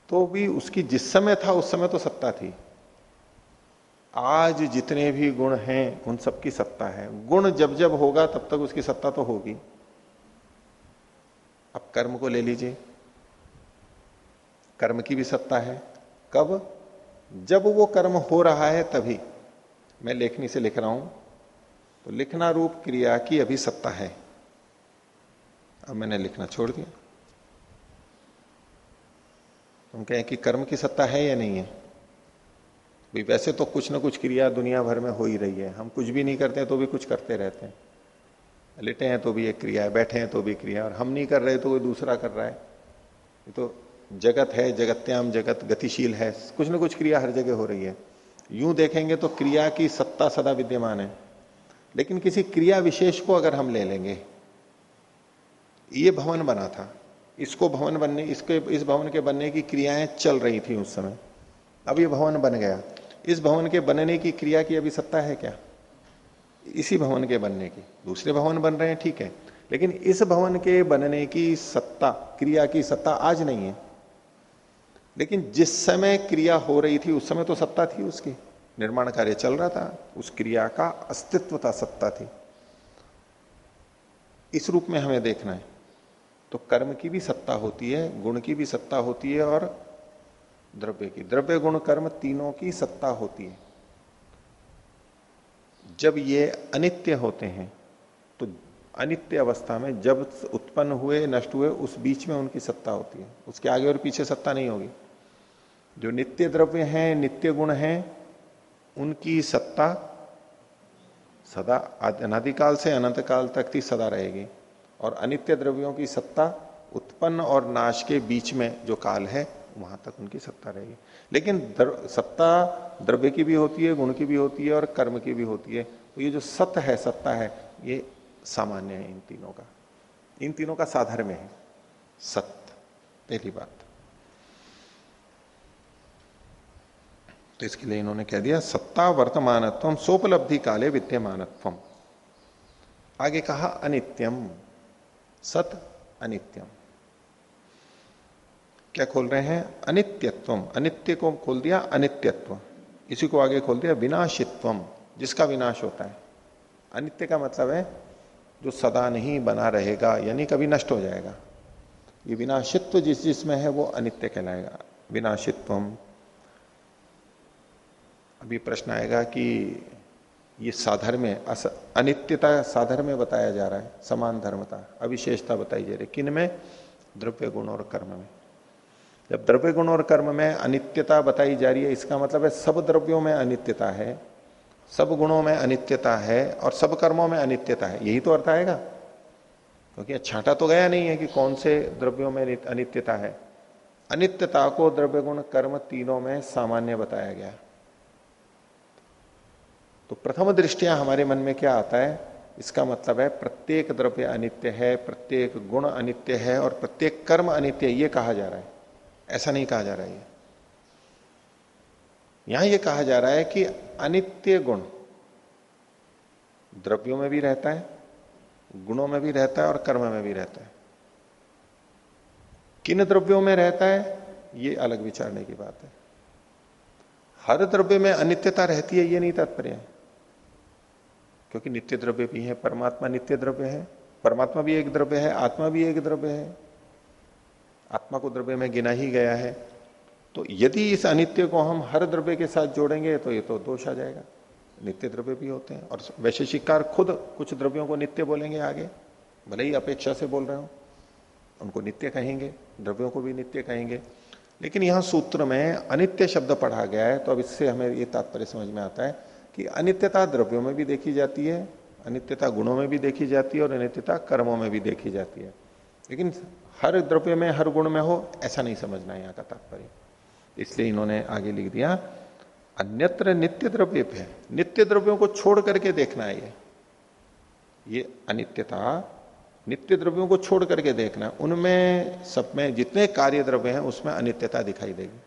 तो भी उसकी जिस समय था उस समय तो सत्ता थी। आज जितने भी गुण हैं, उन सबकी सत्ता है। गुण जब जब होगा तब तक उसकी सत्ता तो होगी। अब कर्म को ले लीजिए। कर्म की भी सत्ता है। कब? जब वो कर्म हो रहा है तभी, मैं लेखनी से लिख रहा हूँ तो लिखना रूप क्रिया की अभी सत्ता है। अब मैंने लिखना छोड़ दिया। तुम कहें कि कर्म की सत्ता है या नहीं है? भाई वैसे तो कुछ ना कुछ क्रिया दुनिया भर में हो ही रही है। हम कुछ भी नहीं करते तो भी कुछ करते रहते हैं। लेटे हैं तो भी एक क्रिया है, बैठे हैं तो भी क्रिया और हम नहीं कर रहे तो कोई दूसरा कर रहा है। ये तो जगत है, जगत्याम जगत गतिशील है, कुछ ना कुछ क्रिया हर जगह हो रही है। यूँ देखेंगे तो क्रिया की सत्ता सदा विद्यमान है। लेकिन किसी क्रिया विशेष को अगर हम ले लेंगे, ये भवन बना था, इसको भवन बनने, इसके, इस भवन के बनने की क्रियाएँ चल रही थी उस समय। अब ये भवन बन गया। इस भवन के बनने की क्रिया की अभी सत्ता है क्या? इसी भवन के बनने की। दूसरे भवन बन रहे हैं, ठीक है। लेकिन इस भवन के बनने की सत्ता, क्रिया की सत्ता आज नहीं है। लेकिन जिस समय क्रिया हो रही थी, उस समय तो सत्ता थी उसकी। निर्माण कार्य चल रहा था, उस क्रिया का अस्तित्व था, सत्ता थी। इस रूप में हमें देखना है। तो कर्म की भी सत्ता होती है, गुण की भी सत्ता होती है और द्रव्य की। द्रव्य, गुण, कर्म तीनों की सत्ता होती है। जब ये अनित्य होते हैं तो अनित्य अवस्था में जब उत्पन्न हुए, नष्ट हुए, उस बीच में उनकी सत्ता होती है। उसके आगे और पीछे सत्ता नहीं होगी। जो नित्य द्रव्य हैं नित्य गुण हैं उनकी सत्ता सदा अनादिकाल से अनंत काल तक थी सदा रहेगी। और अनित्य द्रव्यों की सत्ता उत्पन्न और नाश के बीच में जो काल है वहाँ तक उनकी सत्ता रहेगी। लेकिन दर, सत्ता द्रव्य की भी होती है गुण की भी होती है और कर्म की भी होती है। तो ये जो सत्य है सत्ता है ये सामान्य है इन तीनों का। इन तीनों का साधर्म है। सत्य पहली बात। तो इसके लिए इन्होंने कह दिया, सत्ता वर्तमानत्व सोपलब्धि काले विद्यमानत्व आगे कहा, अनित्यम। सत अनित्यम। क्या खोल रहे हैं? अनित्यत्व अनित्य को खोल दिया, अनित्यत्व। इसी को आगे खोल दिया विनाशित्व जिसका विनाश होता है। अनित्य का मतलब है, जो सदा नहीं बना रहेगा, यानी कभी नष्ट हो जाएगा। ये विनाशित्व जिस जिसमें है, वो अनित्य कहलाएगा। विनाशित्व अभी प्रश्न आएगा कि ये साधर्म अनित्यता साधर्म में बताया जा रहा है, समान धर्मता, अविशेषता बताई जा रही है। किन में? द्रव्य गुण और कर्म में। जब द्रव्य गुण और कर्म में अनित्यता बताई जा रही है, इसका मतलब है सब द्रव्यों में अनित्यता है, सब गुणों में अनित्यता है और सब कर्मों में अनित्यता है। यही तो अर्थ आएगा। क्योंकि तो छाटा तो गया नहीं है कि कौन से द्रव्यों में अनित्यता है। अनित्यता को द्रव्य गुण कर्म तीनों में सामान्य बताया गया। तो प्रथम दृष्टिया हमारे मन में क्या आता है? इसका मतलब है प्रत्येक द्रव्य अनित्य है, प्रत्येक गुण अनित्य है और प्रत्येक कर्म अनित्य ये कहा जा रहा है। ऐसा नहीं कहा जा रहा है यहाँ यह कहा जा रहा है कि अनित्य गुण द्रव्यों में भी रहता है, गुणों में भी रहता है और कर्म में भी रहता है। किन द्रव्यों में रहता है? ये अलग विचारने की बात है। हर द्रव्य में अनित्यता रहती है, ये नहीं तात्पर्य है। क्योंकि नित्य द्रव्य भी है, परमात्मा नित्य द्रव्य है, परमात्मा भी एक द्रव्य है, आत्मा भी एक द्रव्य है। आत्मा को द्रव्य में गिना ही गया है। तो यदि इस अनित्य को हम हर द्रव्य के साथ जोड़ेंगे तो ये तो दोष आ जाएगा। नित्य द्रव्य भी होते हैं, और वैशेषिकार खुद कुछ द्रव्यों को नित्य बोलेंगे आगे। भले ही अपेक्षा से बोल रहे हो, उनको नित्य कहेंगे, द्रव्यों को भी नित्य कहेंगे। लेकिन यहाँ सूत्र में अनित्य शब्द पढ़ा गया है तो अब इससे हमें ये तात्पर्य समझ में आता है कि अनित्यता द्रव्यों में भी देखी जाती है, अनित्यता गुणों में भी देखी जाती है और अनित्यता कर्मों में भी देखी जाती है। लेकिन हर द्रव्य में, हर गुण में हो, ऐसा नहीं समझना है यहाँ का तात्पर्य। इसलिए इन्होंने आगे लिख दिया, अन्यत्र नित्य द्रव्य पे, नित्य द्रव्यों को छोड़ करके देखना है ये। ये अनित्यता, नित्य द्रव्यों को छोड़ करके देखना, उनमें सब में जितने कार्य द्रव्य हैं, उसमें अनित्यता दिखाई देगी।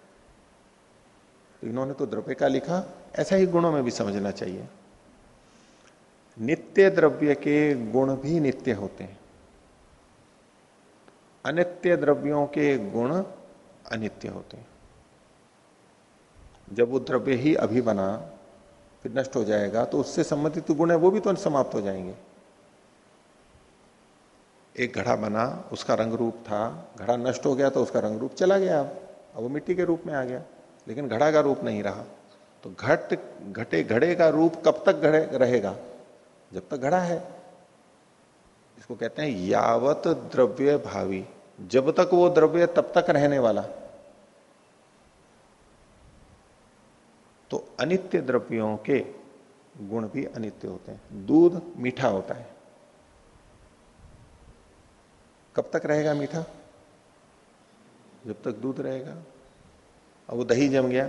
तो इन्होंने तो द्रव्य का लिखा, ऐसा ही गुणों में भी समझना चाहिए। नित्य द्रव्य के गुण भी नित्य होते हैं। अनित्य द्रव्यों के गुण अनित्य होते हैं। जब वो द्रव्य ही अभी बना, फिर नष्ट हो जाएगा तो उससे संबंधित गुण है, वो भी तो समाप्त हो जाएँगे। एक घड़ा बना, उसका रंग रूप था, घड़ा नष्ट हो गया तो उसका रंग रूप चला गया अब। अब वो मिट्टी के रूप में आ गया। लेकिन घड़ा का रूप नहीं रहा। तो घट, घटे घड़े का रूप कब तक घड़े, रहेगा? जब तक घड़ा है। इसको कहते हैं यावत द्रव्य भावी। जब तक वो द्रव्य, तब तक रहने वाला। तो अनित्य द्रव्यों के गुण भी अनित्य होते हैं। दूध मीठा होता है। कब तक रहेगा मीठा? जब तक दूध रहेगा। अब वो दही जम गया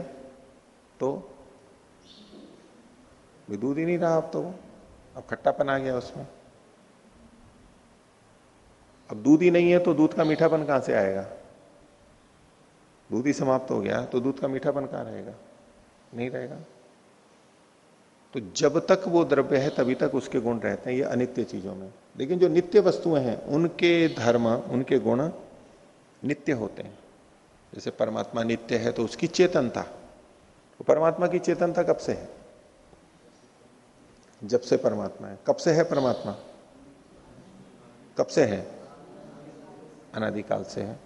तो दूध ही नहीं रहा अब तो वो। अब खट्टापन आ गया उसमें। अब दूध ही नहीं है तो दूध का मीठापन कहाँ से आएगा? दूध ही समाप्त हो गया तो दूध का मीठापन कहाँ रहेगा? नहीं रहेगा। तो जब तक वो द्रव्य है तभी तक उसके गुण रहते हैं, ये अनित्य चीज़ों में। लेकिन जो नित्य वस्तुएँ हैं, उनके धर्म, उनके गुण नित्य होते हैं। जैसे परमात्मा नित्य है तो उसकी चेतनता। तो परमात्मा की चेतनता कब से है? जब से परमात्मा है। कब से है परमात्मा? कब से है? अनादिकाल से है।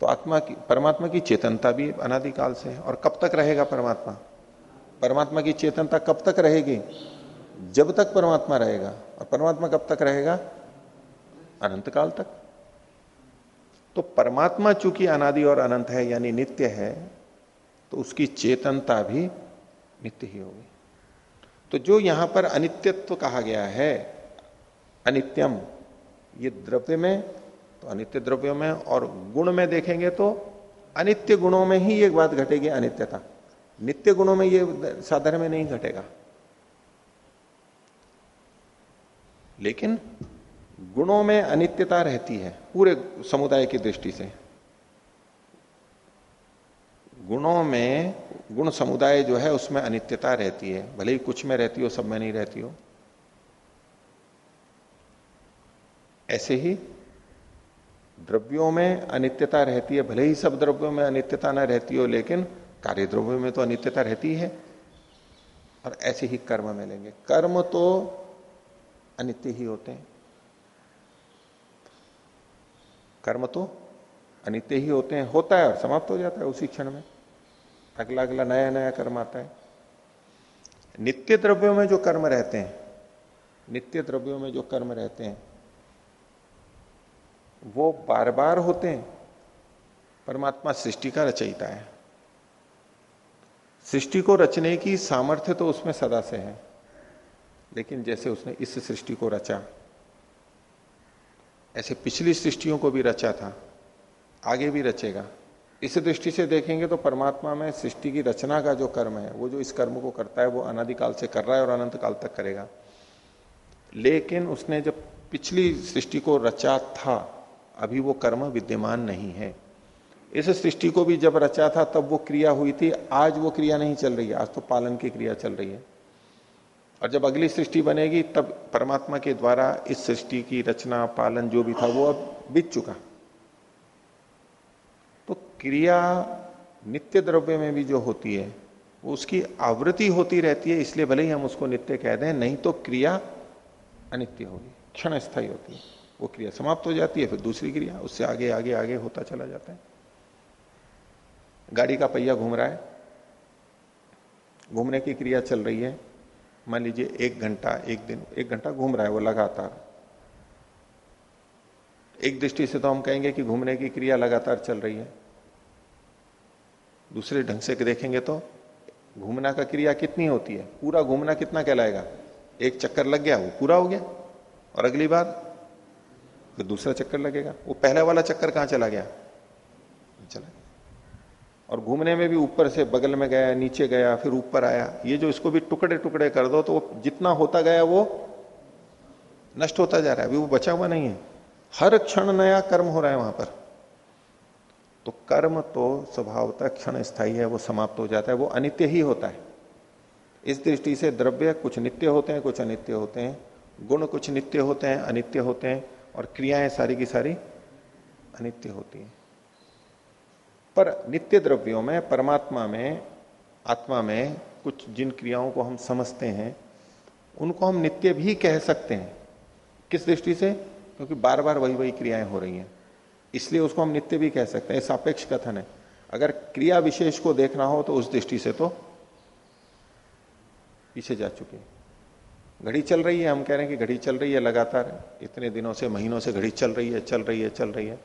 तो आत्मा की, परमात्मा की चेतनता भी अनादिकाल से है। और कब तक रहेगा परमात्मा? परमात्मा की चेतनता कब तक रहेगी? जब तक परमात्मा रहेगा। और परमात्मा कब तक रहेगा? अनंत काल तक। तो परमात्मा चूँकि अनादि और अनंत है, यानी नित्य है तो उसकी चेतनता भी नित्य ही होगी। तो जो यहाँ पर अनित्यत्व कहा गया है, अनित्यम, ये द्रव्य में तो अनित्य द्रव्यों में और गुण में देखेंगे तो अनित्य गुणों में ही एक बात घटेगी, अनित्यता। नित्य गुणों में ये साधारण में नहीं घटेगा। लेकिन गुणों में अनित्यता रहती है, पूरे समुदाय की दृष्टि से। गुणों में, गुण समुदाय जो है, उसमें अनित्यता रहती है। भले ही कुछ में रहती हो, सब में नहीं रहती हो। ऐसे ही द्रव्यों में अनित्यता रहती है। भले ही सब द्रव्यों में अनित्यता ना रहती हो, लेकिन कार्य द्रव्यों में तो अनित्यता रहती है। और ऐसे ही कर्म में लेंगे। कर्म तो अनित्य ही होते हैं। कर्म तो अनित्य ही होते हैं, होता है और समाप्त हो जाता है उसी क्षण में। अगला अगला नया नया कर्म आता है। नित्य द्रव्यों में जो कर्म रहते हैं, नित्य द्रव्यों में जो कर्म रहते हैं, वो बार बार होते हैं। परमात्मा सृष्टि का रचयिता है। सृष्टि को रचने की सामर्थ्य तो उसमें सदा से है, लेकिन जैसे उसने इस सृष्टि को रचा ऐसे पिछली सृष्टियों को भी रचा था, आगे भी रचेगा। इस दृष्टि से देखेंगे तो परमात्मा में सृष्टि की रचना का जो कर्म है, वो जो इस कर्म को करता है, वो अनादिकाल से कर रहा है और अनंत काल तक करेगा। लेकिन उसने जब पिछली सृष्टि को रचा था, अभी वो कर्म विद्यमान नहीं है। इस सृष्टि को भी जब रचा था, तब वो क्रिया हुई थी। आज वो क्रिया नहीं चल रही है, आज तो पालन की क्रिया चल रही है। और जब अगली सृष्टि बनेगी, तब परमात्मा के द्वारा इस सृष्टि की रचना, पालन जो भी था, वो अब बीत चुका। तो क्रिया नित्य द्रव्य में भी जो होती है, वो उसकी आवृत्ति होती रहती है, इसलिए भले ही हम उसको नित्य कह दें, नहीं तो क्रिया अनित्य होगी क्षण स्थायी होती है। वो क्रिया समाप्त हो जाती है, फिर दूसरी क्रिया, उससे आगे आगे आगे होता चला जाता है। गाड़ी का पहिया घूम रहा है, घूमने की क्रिया चल रही है मान लीजिए एक घंटा, एक दिन, एक घंटा घूम रहा है वो लगातार। एक दृष्टि से तो हम कहेंगे कि घूमने की क्रिया लगातार चल रही है। दूसरे ढंग से देखेंगे तो घूमना का क्रिया कितनी होती है? पूरा घूमना कितना कहलाएगा? एक चक्कर लग गया, वो पूरा हो गया। और अगली बार? फिर दूसरा चक्कर लगेगा। वो पहले वाला चक्कर कहाँ चला गया? चला गया। और घूमने में भी ऊपर से बगल में गया, नीचे गया, फिर ऊपर आया। ये जो इसको भी टुकड़े टुकड़े कर दो तो वो जितना होता गया, वो नष्ट होता जा रहा है। अभी वो बचा हुआ नहीं है। हर क्षण नया कर्म हो रहा है वहाँ पर। तो कर्म तो स्वभावतः क्षण स्थायी है, वो समाप्त हो जाता है, वो अनित्य ही होता है। इस दृष्टि से द्रव्य कुछ नित्य होते हैं, कुछ अनित्य होते हैं। गुण कुछ नित्य होते हैं, अनित्य होते हैं, और क्रियाएँ सारी की सारी अनित्य होती हैं। पर नित्य द्रव्यों में, परमात्मा में, आत्मा में कुछ जिन क्रियाओं को हम समझते हैं, उनको हम नित्य भी कह सकते हैं। किस दृष्टि से? क्योंकि बार बार वही वही क्रियाएँ हो रही हैं। इसलिए उसको हम नित्य भी कह सकते हैं। सापेक्ष कथन है। अगर क्रिया विशेष को देखना हो तो उस दृष्टि से तो पीछे जा चुके घड़ी चल रही है, हम कह रहे हैं कि घड़ी चल रही है लगातार। इतने दिनों से, महीनों से घड़ी चल रही है, चल रही है, चल रही है।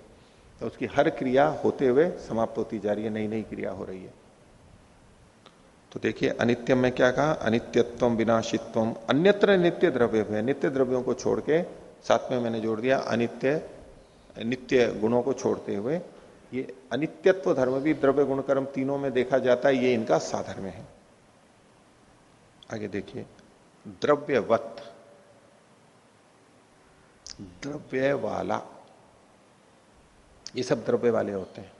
तो उसकी हर क्रिया होते हुए समाप्त होती जा रही है नई नई क्रिया हो रही है। तो देखिए, अनित्यम में क्या कहा? अनित्यत्व विनाशित्व अन्यत्र नित्य द्रव्य है। नित्य द्रव्यों को छोड़ के साथ में मैंने जोड़ दिया, अनित्य, नित्य गुणों को छोड़ते हुए। ये अनित्यत्व धर्म भी द्रव्य गुण कर्म तीनों में देखा जाता है, ये इनका साधर्म है। आगे देखिए, द्रव्यवत। द्रव्य वाला ये सब द्रव्य वाले होते हैं।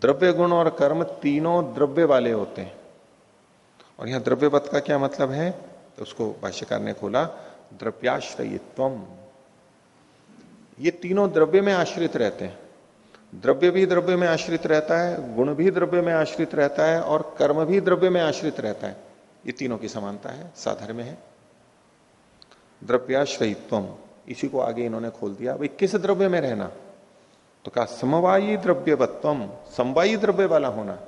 द्रव्य गुण और कर्म तीनों द्रव्य वाले होते हैं। और यहाँ द्रव्यवत का क्या मतलब है? तो उसको भाष्यकार ने खोला द्रव्याश्रयित्व ये तीनों द्रव्य में आश्रित रहते हैं। द्रव्य भी द्रव्य में आश्रित रहता है, गुण भी द्रव्य में आश्रित रहता है और कर्म भी द्रव्य में आश्रित रहता है। ये तीनों की समानता है साधर्म है। द्रव्याश्रयित्व इसी को आगे इन्होंने खोल दिया। भाई किस द्रव्य में रहना? तो कहा, समवायी द्रव्यवत्व समवायी द्रव्य वाला होना।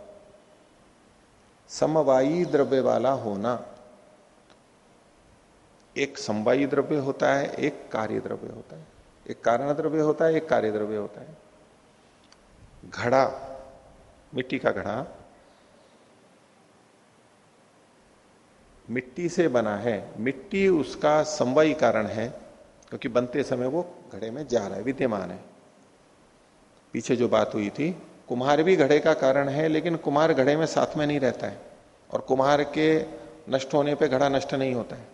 समवायी द्रव्य वाला होना। एक समवायी द्रव्य होता है, एक कार्य द्रव्य होता है। एक कारण द्रव्य होता है, एक कार्य द्रव्य होता है। घड़ा, मिट्टी का घड़ा, मिट्टी से बना है। मिट्टी उसका समवायी कारण है, क्योंकि बनते समय वो घड़े में जा रहा है, विद्यमान है। पीछे जो बात हुई थी, कुम्हार भी घड़े का कारण है, लेकिन कुम्हार घड़े में साथ में नहीं रहता है और कुम्हार के नष्ट होने पे घड़ा नष्ट नहीं होता है।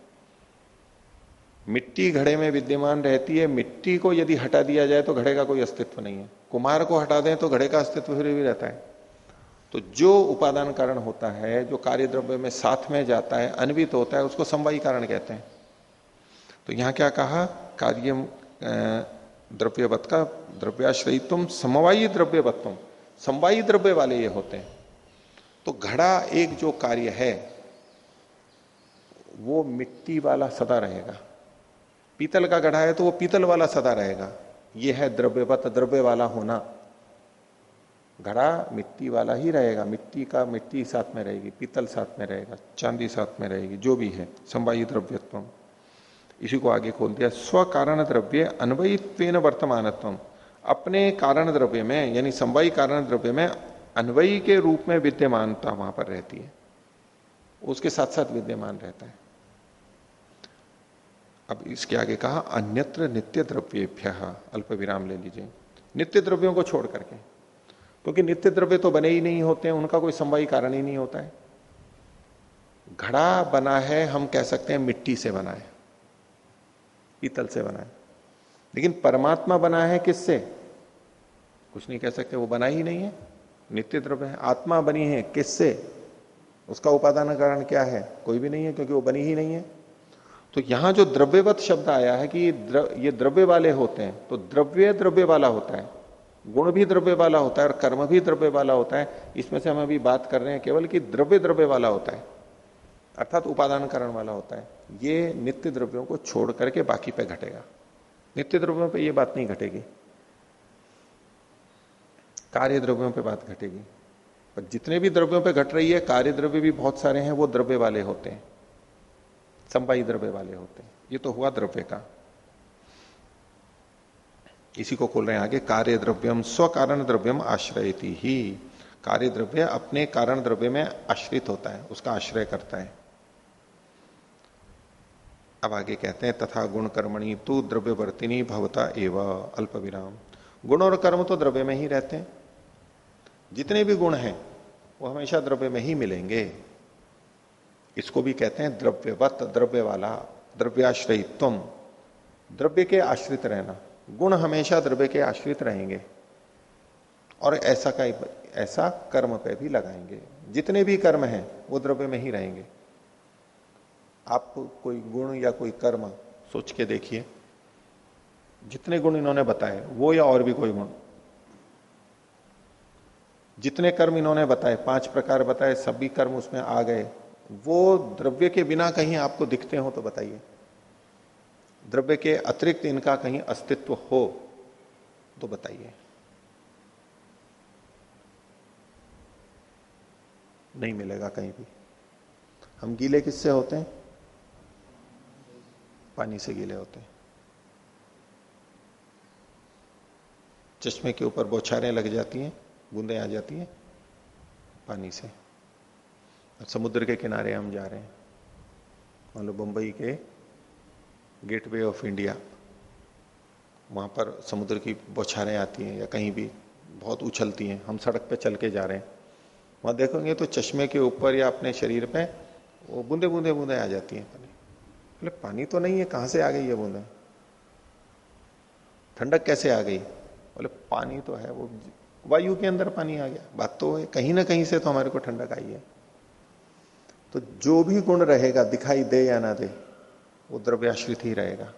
मिट्टी घड़े में विद्यमान रहती है। मिट्टी को यदि हटा दिया जाए तो घड़े का कोई अस्तित्व नहीं है। कुम्हार को हटा दें तो घड़े का अस्तित्व फिर भी रहता है। तो जो उपादान कारण होता है, जो कार्य द्रव्य में साथ में जाता है, अन्वित होता है, उसको समवायी कारण कहते हैं। तो यहाँ क्या कहा? कार्य द्रव्यवत का द्रव्याश्रयित्व समवायी द्रव्यवत्व समवायी द्रव्य वाले ये होते हैं। तो घड़ा एक जो कार्य है, वो मिट्टी वाला सदा रहेगा। पीतल का घड़ा है तो वो पीतल वाला सदा रहेगा। ये है द्रव्यवत, द्रव्य वाला होना। घड़ा मिट्टी वाला ही रहेगा। मिट्टी का, मिट्टी साथ में रहेगी, पीतल साथ में रहेगा, चांदी साथ में रहेगी, जो भी है संवाही द्रव्यत्व इसी को आगे खोल दिया। स्व कारण द्रव्य अन्वयित्व वर्तमानत्व अपने कारण द्रव्य में, यानी संवाही कारण द्रव्य में, अन्वयी के रूप में विद्यमानता वहाँ पर रहती है। उसके साथ साथ विद्यमान रहता है। अब इसके आगे कहा, अन्यत्र नित्य द्रव्येभ्य अल्प विराम ले लीजिए। नित्य द्रव्यों को छोड़ करके। क्योंकि नित्य द्रव्य तो बने ही नहीं होते हैं, उनका कोई संवाही कारण ही नहीं होता है। घड़ा बना है, हम कह सकते हैं मिट्टी से बना है। पीतल से बना है। लेकिन परमात्मा बना है किससे? कुछ नहीं कह सकते, वो बना ही नहीं है। नित्य द्रव्य है। आत्मा बनी है किससे? उसका उपादान कारण क्या है? कोई भी नहीं है, क्योंकि वो बनी ही नहीं है। तो यहाँ जो द्रव्यवत शब्द आया है कि ये द्रव्य वाले होते हैं तो द्रव्य द्रव्य वाला होता है, गुण भी द्रव्य वाला होता है और कर्म भी द्रव्य वाला होता है। इसमें से हम अभी बात कर रहे हैं केवल कि द्रव्य द्रव्य वाला होता है, अर्थात उपादान कारण वाला होता है। ये नित्य द्रव्यों को छोड़ करके बाकी पे घटेगा। नित्य द्रव्यों पे ये बात नहीं घटेगी। कार्य द्रव्यों पे बात घटेगी। पर जितने भी द्रव्यों पे घट रही है कार्य द्रव्य भी बहुत सारे हैं, वो द्रव्य वाले होते हैं। संवाई द्रव्य वाले होते हैं। ये तो हुआ द्रव्य का। इसी को खोल रहे हैं आगे कार्य द्रव्यम स्व कारण द्रव्यम आश्रय ही। कार्य द्रव्य अपने कारण द्रव्य में आश्रित होता है, उसका आश्रय करता है। अब आगे कहते हैं, तथा गुण कर्मणी तू द्रव्य वर्तिनी भवता एवं, अल्प विराम। गुण और कर्म तो द्रव्य में ही रहते हैं। जितने भी गुण हैं, वो हमेशा द्रव्य में ही मिलेंगे। इसको भी कहते हैं द्रव्यवत द्रव्य वाला द्रव्याश्रयित्व द्रव्य के आश्रित रहना। गुण हमेशा द्रव्य के आश्रित रहेंगे। और ऐसा का, ऐसा कर्म पे भी लगाएँगे। जितने भी कर्म हैं, वो द्रव्य में ही रहेंगे। आप कोई गुण या कोई कर्म सोच के देखिए। जितने गुण इन्होंने बताए, वो या और भी कोई गुण। जितने कर्म इन्होंने बताए, पाँच प्रकार बताए सभी कर्म उसमें आ गए। वो द्रव्य के बिना कहीं आपको दिखते हो तो बताइए। द्रव्य के अतिरिक्त इनका कहीं अस्तित्व हो तो बताइए। नहीं मिलेगा कहीं भी। हम गीले किससे होते हैं? पानी से गीले होते हैं। चश्मे के ऊपर बौछारें लग जाती हैं, बूंदें आ जाती हैं पानी से। समुद्र के किनारे हम जा रहे हैं। मान लो बम्बई के गेटवे ऑफ़ इंडिया, वहाँ पर समुद्र की बौछारें आती हैं या कहीं भी बहुत उछलती हैं। हम सड़क पे चल के जा रहे हैं। वहाँ देखोगे तो चश्मे के ऊपर या अपने शरीर पे वो बूंदे बूंदे बूंदे आ जाती हैं। पानी बोले, पानी तो नहीं है, कहाँ से आ गई ये बूंदे? ठंडक कैसे आ गई? बोले, पानी तो है, वो वायु के अंदर पानी आ गया। बात तो है, कहीं ना कहीं से तो हमारे को ठंडक आई है। तो जो भी गुण रहेगा, दिखाई दे या ना दे, वो द्रव्याश्रित ही रहेगा।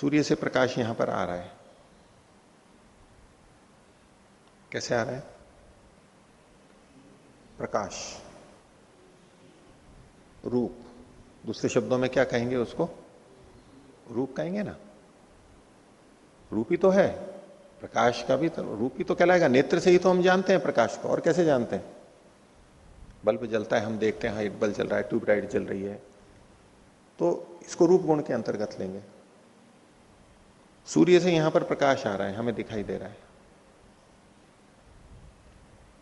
सूर्य से प्रकाश यहाँ पर आ रहा है। कैसे आ रहा है? प्रकाश। रूप। दूसरे शब्दों में क्या कहेंगे उसको? रूप कहेंगे ना। रूप ही तो है, प्रकाश का भी तो रूप ही तो कहलाएगा। नेत्र से ही तो हम जानते हैं प्रकाश को, और कैसे जानते हैं? बल्ब जलता है, हम देखते हैं हाइट बल्ब जल रहा है ट्यूबलाइट जल रही है। तो इसको रूप गुण के अंतर्गत लेंगे। सूर्य से यहाँ पर प्रकाश आ रहा है, हमें दिखाई दे रहा है।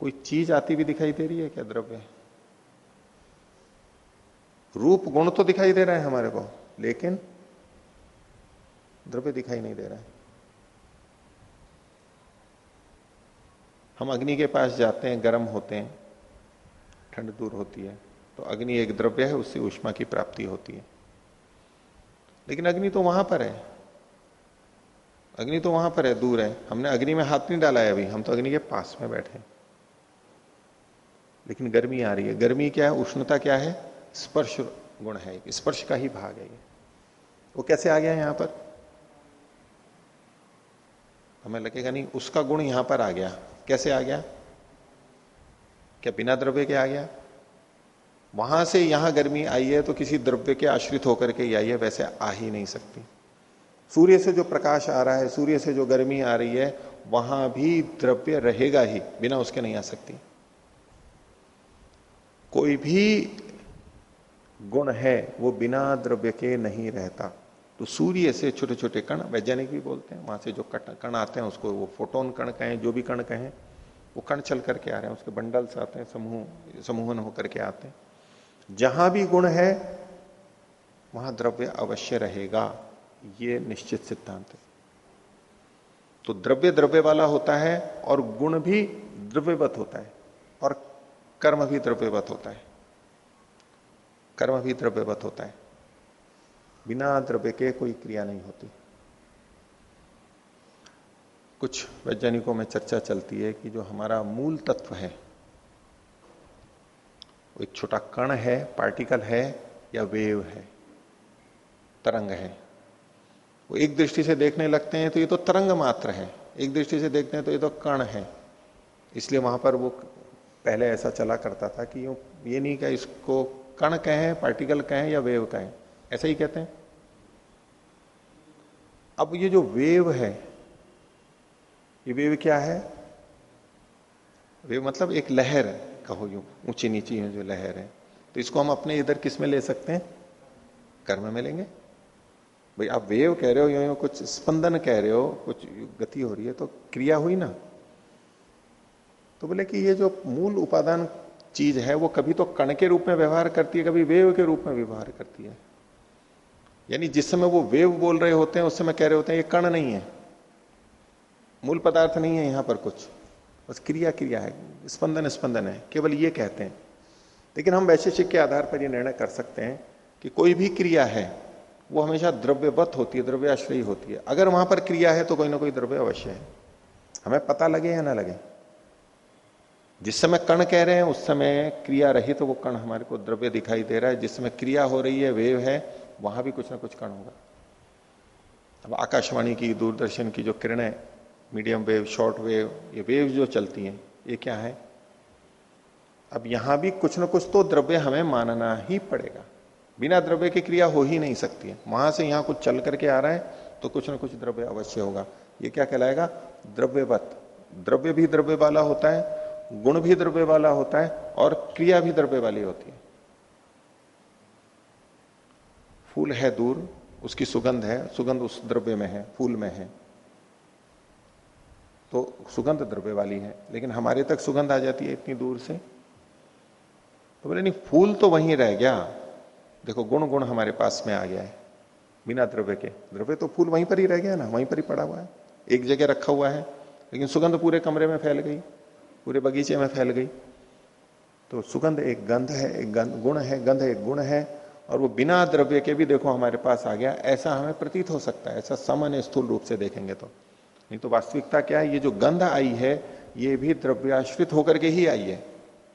कोई चीज़ आती भी दिखाई दे रही है क्या द्रव्य? रूप गुण तो दिखाई दे रहा है हमारे को, लेकिन द्रव्य दिखाई नहीं दे रहा है। हम अग्नि के पास जाते हैं, गर्म होते हैं, ठंड दूर होती है तो अग्नि एक द्रव्य है, उससे उष्मा की प्राप्ति होती है। लेकिन अग्नि तो वहाँ पर है। अग्नि तो वहाँ पर है, दूर है। हमने अग्नि में हाथ नहीं डाला है अभी, हम तो अग्नि के पास में बैठे लेकिन गर्मी आ रही है। गर्मी क्या है? उष्णता क्या है? स्पर्श गुण है स्पर्श का ही भाग है ये। वो कैसे आ गया यहाँ पर? हमें लगेगा नहीं, उसका गुण यहाँ पर आ गया। कैसे आ गया? क्या बिना द्रव्य के आ गया? वहाँ से यहाँ गर्मी आई है तो किसी द्रव्य के आश्रित होकर के आई है वैसे आ ही नहीं सकती। सूर्य से जो प्रकाश आ रहा है, सूर्य से जो गर्मी आ रही है, वहाँ भी द्रव्य रहेगा ही, बिना उसके नहीं आ सकती। कोई भी गुण है, वो बिना द्रव्य के नहीं रहता। तो सूर्य से छोटे छोटे कण वैज्ञानिक भी बोलते हैं, वहाँ से जो कण आते हैं, उसको वो फोटोन कण कहें, जो भी कण कहें, वो कण चल करके आ रहे हैं, उसके बंडल्स आते हैं, समूह, समूहन होकर के आते हैं। जहाँ भी गुण है, वहाँ द्रव्य अवश्य रहेगा, ये निश्चित सिद्धांत है। तो द्रव्य द्रव्य वाला होता है, और गुण भी द्रव्यवत होता है, और कर्म भी द्रव्यवत होता है। कर्म भी द्रव्यवत होता है। बिना द्रव्य के कोई क्रिया नहीं होती। कुछ वैज्ञानिकों में चर्चा चलती है कि जो हमारा मूल तत्व है, वो एक छोटा कण है, पार्टिकल है या वेव है, तरंग है। वो एक दृष्टि से देखने लगते हैं तो ये तो तरंग मात्र है। एक दृष्टि से देखते हैं तो ये तो कण है। इसलिए वहाँ पर वो पहले ऐसा चला करता था कि ये नहीं कहे इसको कण कहें पार्टिकल कहें या वेव कहें ऐसा ही कहते हैं। अब ये जो वेव है ये वेव क्या है? वेव मतलब एक लहर कहो यू ऊँची नीची है जो लहर है। तो इसको हम अपने इधर किसमें ले सकते हैं? कर्म में लेंगे। भाई आप वेव कह रहे हो यो, यो कुछ स्पंदन कह रहे हो कुछ गति हो रही है तो क्रिया हुई ना? तो बोले कि ये जो मूल उपादान चीज़ है, वो कभी तो कण के रूप में व्यवहार करती है, कभी वेव के रूप में व्यवहार करती है। यानी जिस समय वो वेव बोल रहे होते हैं, उस समय कह रहे होते हैं, ये कण नहीं है। मूल पदार्थ नहीं है यहाँ पर कुछ। बस क्रिया क्रिया है, स्पंदन स्पंदन है, केवल ये कहते हैं। लेकिन हम वैशेषिक के आधार पर यह निर्णय कर सकते हैं कि कोई भी क्रिया है, वो हमेशा द्रव्यवत होती है, द्रव्याश्रयी होती है। अगर वहाँ पर क्रिया है तो कोई ना कोई द्रव्य अवश्य है। हमें पता लगे या ना लगे? जिस समय कण कह रहे हैं, उस समय क्रिया रही तो वो कण हमारे को द्रव्य दिखाई दे रहा है। जिस समय क्रिया हो रही है, वेव है, वहाँ भी कुछ ना कुछ कण होगा। अब आकाशवाणी की, दूरदर्शन की जो किरणें, मीडियम वेव, शॉर्ट वेव, ये वेव जो चलती हैं, ये क्या है? अब यहाँ भी कुछ ना कुछ तो द्रव्य हमें मानना ही पड़ेगा। बिना द्रव्य की क्रिया हो ही नहीं सकती है। वहाँ से यहाँ कुछ चल करके आ रहा है तो कुछ ना कुछ द्रव्य अवश्य होगा। ये क्या कहलाएगा? द्रव्यवत। द्रव्य भी द्रव्य वाला होता है गुण भी द्रव्य वाला होता है और क्रिया भी द्रव्य वाली होती है। फूल है दूर, उसकी सुगंध है, सुगंध उस द्रव्य में है, फूल में है। तो सुगंध द्रव्य वाली है, लेकिन हमारे तक सुगंध आ जाती है इतनी दूर से। तो बोले, नहीं, फूल तो वहीं रह गया। देखो, गुण गुण हमारे पास में आ गया है, बिना द्रव्य के। द्रव्य तो फूल वहीं पर ही रह गया ना, वहीं पर ही पड़ा हुआ है। एक जगह रखा हुआ है, लेकिन सुगंध पूरे कमरे में फैल गई। पूरे बगीचे में फैल गई। तो सुगंध एक गंध है, एक गंध गुण है, गंध एक गुण है, और वो बिना द्रव्य के भी देखो हमारे पास आ गया। ऐसा हमें प्रतीत हो सकता है, ऐसा सामान्य स्थूल रूप से देखेंगे तो। नहीं तो वास्तविकता क्या है? ये जो गंध आई है, ये भी द्रव्याश्रित होकर के ही आई है।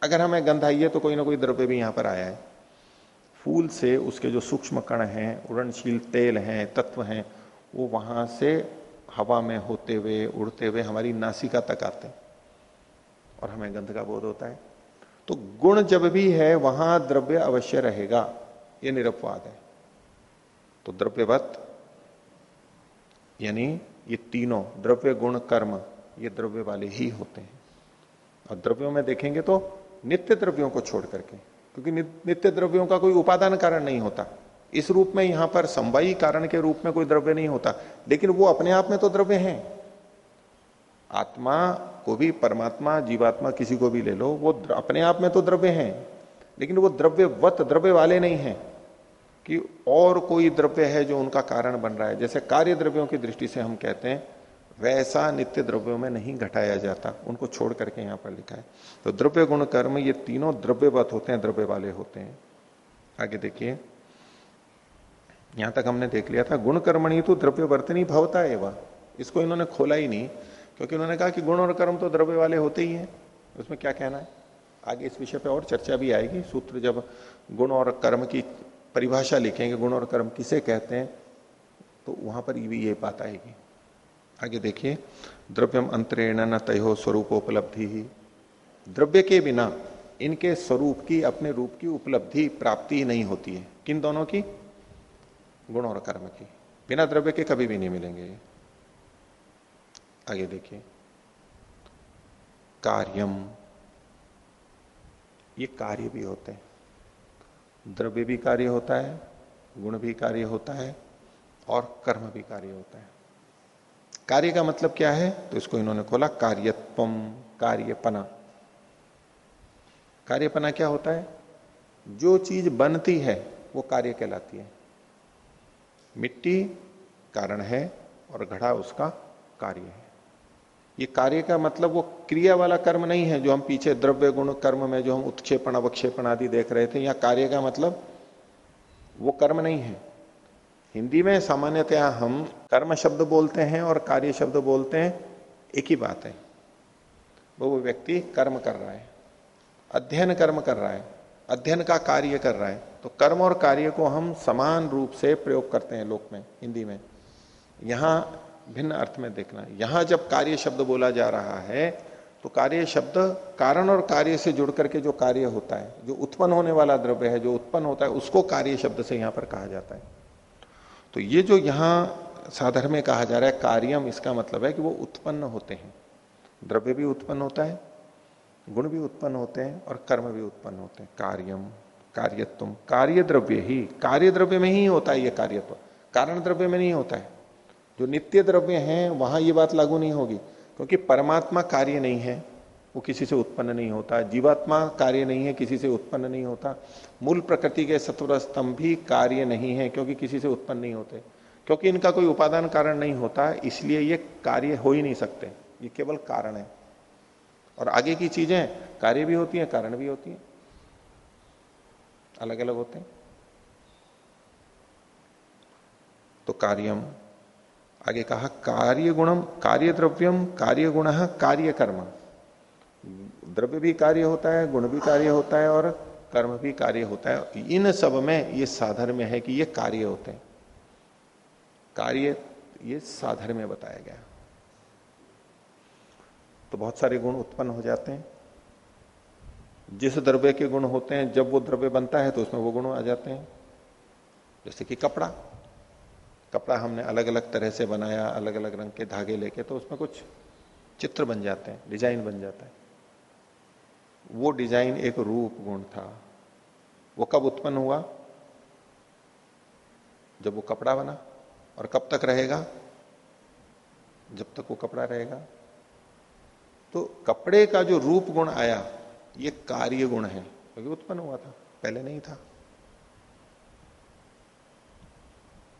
अगर हमें गंध आई है तो कोई ना कोई द्रव्य भी यहाँ पर आया है। फूल से उसके जो सूक्ष्म कण हैं उड़नशील तेल हैं, तत्व हैं, वो वहाँ से हवा में होते हुए, उड़ते हुए हमारी नासिका तक आते हैं। और हमें गंध का बोध होता है। तो गुण जब भी है, वहाँ द्रव्य अवश्य रहेगा। ये निरपवाद है। तो द्रव्यवत, यानी ये तीनों, द्रव्य गुण कर्म, ये द्रव्य वाले ही होते हैं। और द्रव्यों में देखेंगे तो नित्य द्रव्यों को छोड़ करके, क्योंकि नित्य द्रव्यों का कोई उपादान कारण नहीं होता। इस रूप में यहाँ पर संवाई कारण के रूप में कोई द्रव्य नहीं होता, लेकिन वो अपने आप में तो द्रव्य हैं। आत्मा को भी, परमात्मा, जीवात्मा किसी को भी ले लो, वो अपने आप में तो द्रव्य हैं, लेकिन वो द्रव्यवत, द्रव्य वाले नहीं हैं कि और कोई द्रव्य है जो उनका कारण बन रहा है। जैसे कार्य द्रव्यों की दृष्टि से हम कहते हैं, वैसा नित्य द्रव्यों में नहीं घटाया जाता, उनको छोड़ करके यहाँ पर लिखा है। तो द्रव्य गुण कर्म, ये तीनों द्रव्यवत होते हैं, द्रव्य वाले होते हैं। आगे देखिए, यहाँ तक हमने देख लिया था, गुण कर्मणी तो द्रव्य वर्तनी भवता वह इसको इन्होंने खोला ही नहीं। क्योंकि उन्होंने कहा कि गुण और कर्म तो द्रव्य वाले होते ही हैं। उसमें क्या कहना है? आगे इस विषय पर और चर्चा भी आएगी। सूत्र जब गुण और कर्म की परिभाषा लिखेंगे, गुण और कर्म किसे कहते हैं तो वहाँ पर भी ये बात आएगी। आगे देखिए, द्रव्यम अंतरेण न तय स्वरूप उपलब्धि ही। द्रव्य के बिना इनके स्वरूप की, अपने रूप की उपलब्धि, प्राप्ति नहीं होती है। किन दोनों की? गुण और कर्म की। बिना द्रव्य के कभी भी नहीं मिलेंगे आगे देखिए। कार्यम। ये कार्य भी होते हैं। द्रव्य भी कार्य होता है, गुण भी कार्य होता है और कर्म भी कार्य होता है। कार्य का मतलब क्या है? तो इसको इन्होंने खोला कार्यत्व कार्यपना। कार्यपना क्या होता है? जो चीज़ बनती है, वो कार्य कहलाती है। मिट्टी कारण है और घड़ा उसका कार्य है। ये कार्य का मतलब वो क्रिया वाला कर्म नहीं है जो हम पीछे द्रव्य गुण कर्म में जो हम उत्क्षेपण, अवक्षेपण आदि देख रहे थे। या कार्य का मतलब वो कर्म नहीं है। हिंदी में सामान्यतया हम कर्म शब्द बोलते हैं और कार्य शब्द बोलते हैं, एक ही बात है। वो वो व्यक्ति कर्म कर रहा है, अध्ययन कर्म कर रहा है, अध्ययन का कार्य कर रहा है। तो कर्म और कार्य को हम समान रूप से प्रयोग करते हैं लोक में, हिंदी में। यहाँ भिन्न अर्थ में देखना। यहाँ जब कार्य शब्द बोला जा रहा है तो कार्य शब्द कारण और कार्य से जुड़ करके जो कार्य होता है, जो उत्पन्न होने वाला द्रव्य है, जो उत्पन्न होता है, उसको कार्य शब्द से यहाँ पर कहा जाता है। तो ये जो यहाँ साधर्म में कहा जा रहा है, कार्यम, इसका मतलब है कि वो उत्पन्न होते हैं। द्रव्य भी उत्पन्न होता है, गुण भी उत्पन्न होते हैं और कर्म भी उत्पन्न होते हैं। कार्यम कार्यत्व कार्य द्रव्य ही, कार्य द्रव्य में ही होता है ये कार्यत्व। कारण द्रव्य में नहीं होता है। जो नित्य द्रव्य हैं, वहाँ ये बात लागू नहीं होगी। क्योंकि परमात्मा कार्य नहीं है, वो किसी से उत्पन्न नहीं होता। जीवात्मा कार्य नहीं है, किसी से उत्पन्न नहीं होता। मूल प्रकृति के सत्वर स्तंभ भी कार्य नहीं है, क्योंकि किसी से उत्पन्न नहीं होते। क्योंकि इनका कोई उपादान कारण नहीं होता, इसलिए ये कार्य हो ही नहीं सकते। ये केवल कारण है। और आगे की चीज़ें, कार्य भी होती हैं, कारण भी होती हैं। अलग अलग होते हैं। तो कार्यम। आगे कहा कार्य गुणम कार्य द्रव्यम कार्य गुण कार्य कर्म द्रव्य भी कार्य होता है, गुण भी कार्य होता है और कर्म भी कार्य होता है। इन सब में ये साधर में है कि ये कार्य होते हैं। कार्य ये साधर में बताया गया। तो बहुत सारे गुण उत्पन्न हो जाते हैं। जिस द्रव्य के गुण होते हैं, जब वो द्रव्य बनता है तो उसमें वो गुण आ जाते हैं। जैसे कि कपड़ा। कपड़ा हमने अलग अलग तरह से बनाया अलग अलग रंग के धागे लेके तो उसमें कुछ चित्र बन जाते हैं, डिज़ाइन बन जाता है। वो डिज़ाइन एक रूप गुण था। वो कब उत्पन्न हुआ? जब वो कपड़ा बना, और कब तक रहेगा? जब तक वो कपड़ा रहेगा। तो कपड़े का जो रूप गुण आया, ये कार्य गुण है, क्योंकि उत्पन्न हुआ था, पहले नहीं था।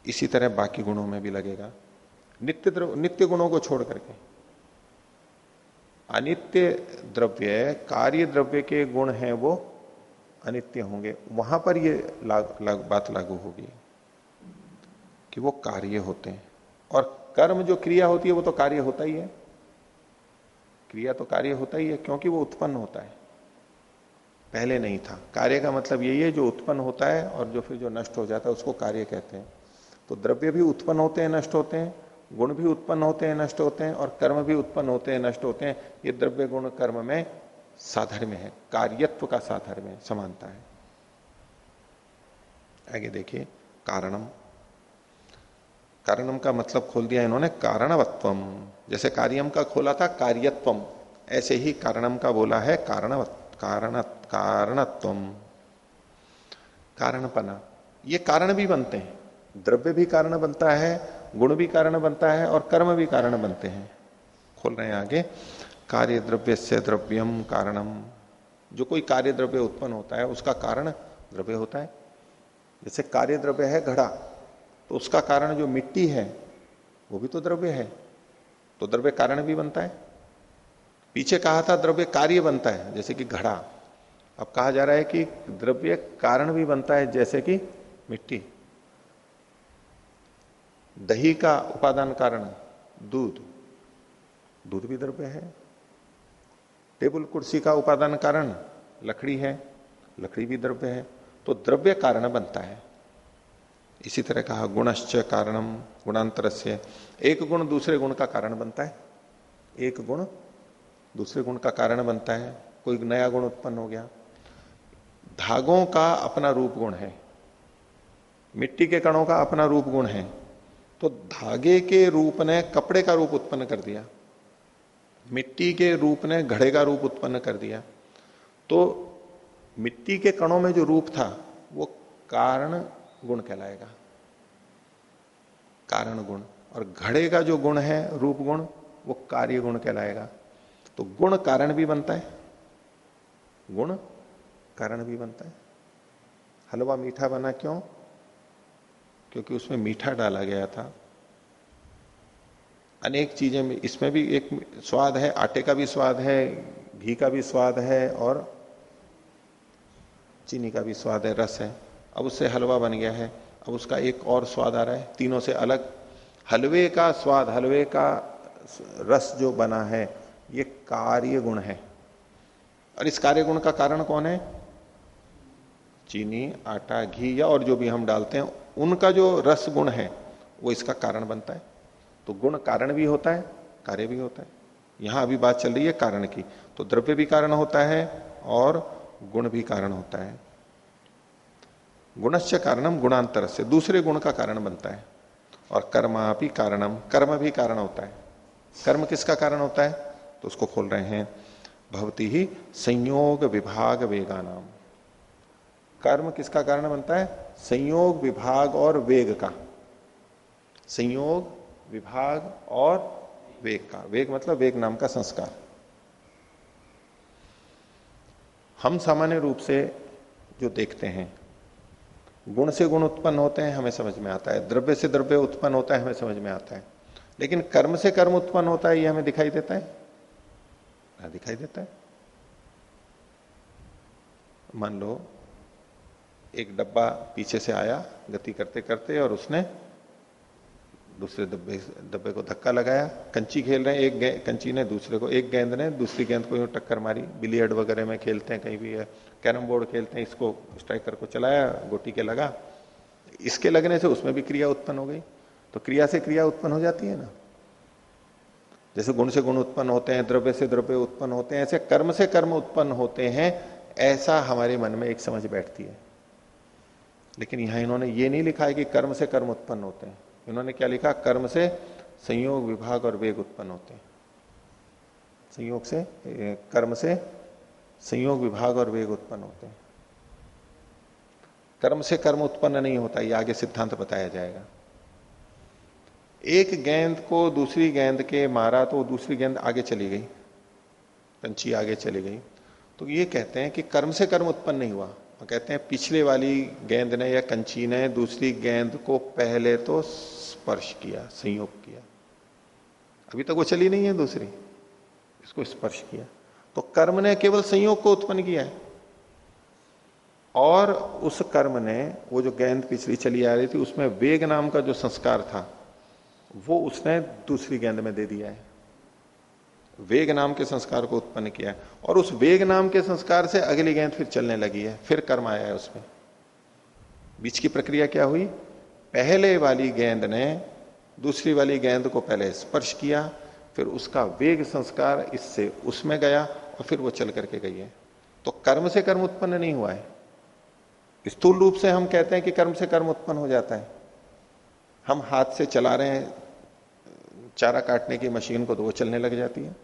इसी तरह बाकी गुणों में भी लगेगा। नित्य नित्य गुणों को छोड़ करके। अनित्य द्रव्य कार्य द्रव्य के गुण हैं वो अनित्य होंगे। वहाँ पर ये लाग, लाग, बात लागू होगी कि वो कार्य होते हैं। और कर्म जो क्रिया होती है वो तो कार्य होता ही है। क्रिया तो कार्य होता ही है क्योंकि वो उत्पन्न होता है। पहले नहीं था। कार्य का मतलब यही है जो उत्पन्न होता है और जो फिर जो नष्ट हो जाता है उसको कार्य कहते हैं। तो द्रव्य भी उत्पन्न होते हैं, नष्ट होते हैं, गुण भी उत्पन्न होते हैं, नष्ट होते हैं और कर्म भी उत्पन्न होते हैं, नष्ट होते हैं। ये द्रव्य गुण कर्म में साधर्म्य है, कार्यत्व का साधर्म्य समानता है। आगे देखिए, कारणम। कारणम का मतलब खोल दिया इन्होंने, कारणवत्वम। जैसे कार्यम का खोला था, कार्यत्वम। ऐसे ही कारणम का बोला है कारण कारण कारणत्वम। कारणपना। ये कारण भी बनते हैं। द्रव्य भी कारण बनता है, गुण भी कारण बनता है और कर्म भी कारण बनते हैं। खोल रहे हैं आगे। कार्य द्रव्य से द्रव्यम कारणम। जो कोई कार्य द्रव्य उत्पन्न होता है, उसका कारण द्रव्य होता है। जैसे कार्य द्रव्य है घड़ा तो उसका कारण जो मिट्टी है, वो भी तो द्रव्य है। तो द्रव्य कारण भी बनता है। पीछे कहा था द्रव्य कार्य बनता है, जैसे कि घड़ा। अब कहा जा रहा है कि द्रव्य कारण भी बनता है, जैसे कि मिट्टी। दही का उपादान कारण दूध। दूध भी द्रव्य है। टेबल कुर्सी का उपादान कारण लकड़ी है। लकड़ी भी द्रव्य है। तो द्रव्य कारण बनता है। इसी तरह कहा, गुणश्च कारणम गुणांतर से एक गुण दूसरे गुण का कारण बनता है। एक गुण दूसरे गुण का कारण बनता है। कोई नया गुण उत्पन्न हो गया। धागों का अपना रूप गुण है। मिट्टी के कणों का अपना रूप गुण है। तो धागे के रूप ने कपड़े का रूप उत्पन्न कर दिया, मिट्टी के रूप ने घड़े का रूप उत्पन्न कर दिया। तो मिट्टी के कणों में जो रूप था, वो कारण गुण कहलाएगा। कारण गुण और घड़े का जो गुण है, रूप गुण, वो कार्य गुण कहलाएगा। तो गुण कारण भी बनता है, गुण कारण भी बनता है। हलवा मीठा बना क्यों? क्योंकि उसमें मीठा डाला गया था। अनेक चीज़ें इसमें भी एक स्वाद है, आटे का भी स्वाद है, घी का भी स्वाद है और चीनी का भी स्वाद है, रस है। अब उससे हलवा बन गया है। अब उसका एक और स्वाद आ रहा है, तीनों से अलग। हलवे का स्वाद, हलवे का रस जो बना है, ये कार्य गुण है। और इस कार्य गुण का कारण कौन है? चीनी, आटा, घी या और जो भी हम डालते हैं उनका जो रस गुण है, वो इसका कारण बनता है। तो गुण कारण भी होता है, कार्य भी होता है। यहाँ अभी बात चल रही है कारण की। तो द्रव्य भी कारण होता है और गुण भी कारण होता है। गुणश्च कारणम गुणांतर से दूसरे गुण का कारण बनता है। और कर्मा भी कारणम, कर्म भी कारण होता है। कर्म किसका कारण होता है? तो उसको खोल रहे हैं, भवती ही संयोग विभाग वेगा नाम कर्म किसका कारण बनता है? संयोग विभाग और वेग का। संयोग विभाग और वेग का। वेग मतलब वेग नाम का संस्कार। हम सामान्य रूप से जो देखते हैं, गुण से गुण उत्पन्न होते हैं, हमें समझ में आता है। द्रव्य से द्रव्य उत्पन्न होता है, हमें समझ में आता है। लेकिन कर्म से कर्म उत्पन्न होता है, ये हमें दिखाई देता है? दिखाई देता है। मान लो एक डब्बा पीछे से आया, गति करते करते, और उसने दूसरे डब्बे डब्बे को धक्का लगाया। कंची खेल रहे हैं, एक कंची ने दूसरे को, एक गेंद ने, दूसरी गेंद को यूँ टक्कर मारी। बिलियर्ड वगैरह में खेलते हैं, कहीं भी है कैरम बोर्ड खेलते हैं, इसको स्ट्राइकर को चलाया, गोटी के लगा। इसके लगने से उसमें भी क्रिया उत्पन्न हो गई। तो क्रिया से क्रिया उत्पन्न हो जाती है ना। जैसे गुण से गुण उत्पन्न होते हैं, द्रव्य से द्रव्य उत्पन्न होते हैं, ऐसे कर्म से कर्म उत्पन्न होते हैं, ऐसा हमारे मन में एक समझ बैठती है। लेकिन यहाँ इन्होंने ये नहीं लिखा है कि कर्म से कर्म उत्पन्न होते हैं। इन्होंने क्या लिखा? कर्म से संयोग विभाग और वेग उत्पन्न होते हैं। संयोग से कर्म से संयोग विभाग और वेग उत्पन्न होते हैं। कर्म से कर्म उत्पन्न नहीं होता, ये आगे सिद्धांत बताया जाएगा। एक गेंद को दूसरी गेंद के मारा तो दूसरी गेंद आगे चली गई कंची आगे चली गई। तो ये कहते हैं कि कर्म से कर्म उत्पन्न नहीं हुआ। कहते हैं पिछले वाली गेंद ने या कंची ने दूसरी गेंद को पहले तो स्पर्श किया, संयोग किया। अभी तक वो चली नहीं है दूसरी, इसको स्पर्श किया। तो कर्म ने केवल संयोग को उत्पन्न किया है। और उस कर्म ने, वो जो गेंद पिछली चली आ रही थी, उसमें वेग नाम का जो संस्कार था, वो उसने दूसरी गेंद में दे दिया है। वेग नाम के संस्कार को उत्पन्न किया है और उस वेग नाम के संस्कार से अगली गेंद फिर चलने लगी है, फिर कर्म आया है उसमें। बीच की प्रक्रिया क्या हुई? पहले वाली गेंद ने दूसरी वाली गेंद को पहले स्पर्श किया, फिर उसका वेग संस्कार इससे उसमें गया और फिर वो चल करके गई है। तो कर्म से कर्म उत्पन्न नहीं हुआ है। स्थूल रूप से हम कहते हैं कि कर्म से कर्म उत्पन्न हो जाता है। हम हाथ से चला रहे हैं, चारा काटने की मशीन को तो वो चलने लग जाती है।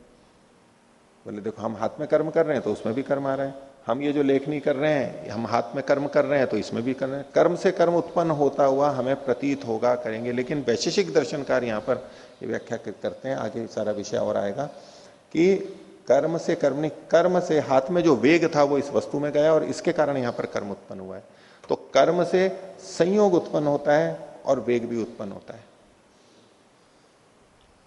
बोले, देखो, हम हाथ में कर्म कर रहे हैं तो उसमें भी कर्म आ रहा है। हम ये जो लेखनी कर रहे हैं, हम हाथ में कर्म कर रहे हैं तो इसमें भी कर रहे हैं। कर्म से कर्म उत्पन्न होता हुआ हमें प्रतीत होगा, करेंगे। लेकिन वैशेषिक दर्शनकार यहाँ पर ये व्याख्या करते हैं। आगे सारा विषय और आएगा कि कर्म से कर्म नहीं कर्म से हाथ में जो वेग था वो इस वस्तु में गया और इसके कारण यहाँ पर कर्म उत्पन्न हुआ है। तो कर्म से संयोग उत्पन्न होता है और वेग भी उत्पन्न होता है।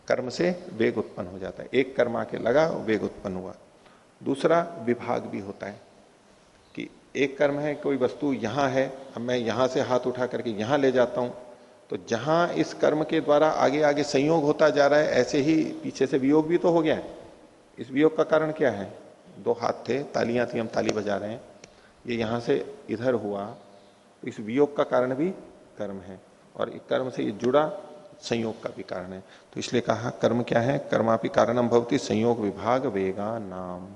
कर्म से वेग उत्पन्न हो जाता है। एक कर्म आके लगा, वेग उत्पन्न हुआ। दूसरा विभाग भी होता है कि एक कर्म है, कोई वस्तु यहाँ है, अब मैं यहाँ से हाथ उठा करके यहाँ ले जाता हूँ। तो जहाँ इस कर्म के द्वारा आगे आगे संयोग होता जा रहा है, ऐसे ही पीछे से वियोग भी तो हो गया है। इस वियोग का कारण क्या है? दो हाथ थे, तालियाँ थी, हम ताली बजा रहे हैं। ये यहाँ से इधर हुआ। इस वियोग का कारण भी कर्म है। और कर्म से ये जुड़ा संयोग का भी कारण है। तो इसलिए कहा, कर्म क्या है? कर्मापि कारणम भवती, संयोग विभाग वेगा नाम।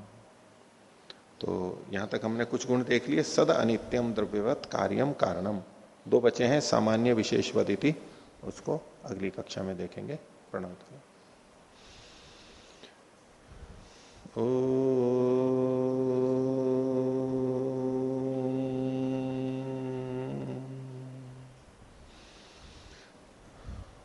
तो यहाँ तक हमने कुछ गुण देख लिए, सद अनित्यम द्रव्यवत कार्यम कारणम। दो बचे हैं, सामान्य विशेष वदिति उसको अगली कक्षा में देखेंगे प्रणाम ओ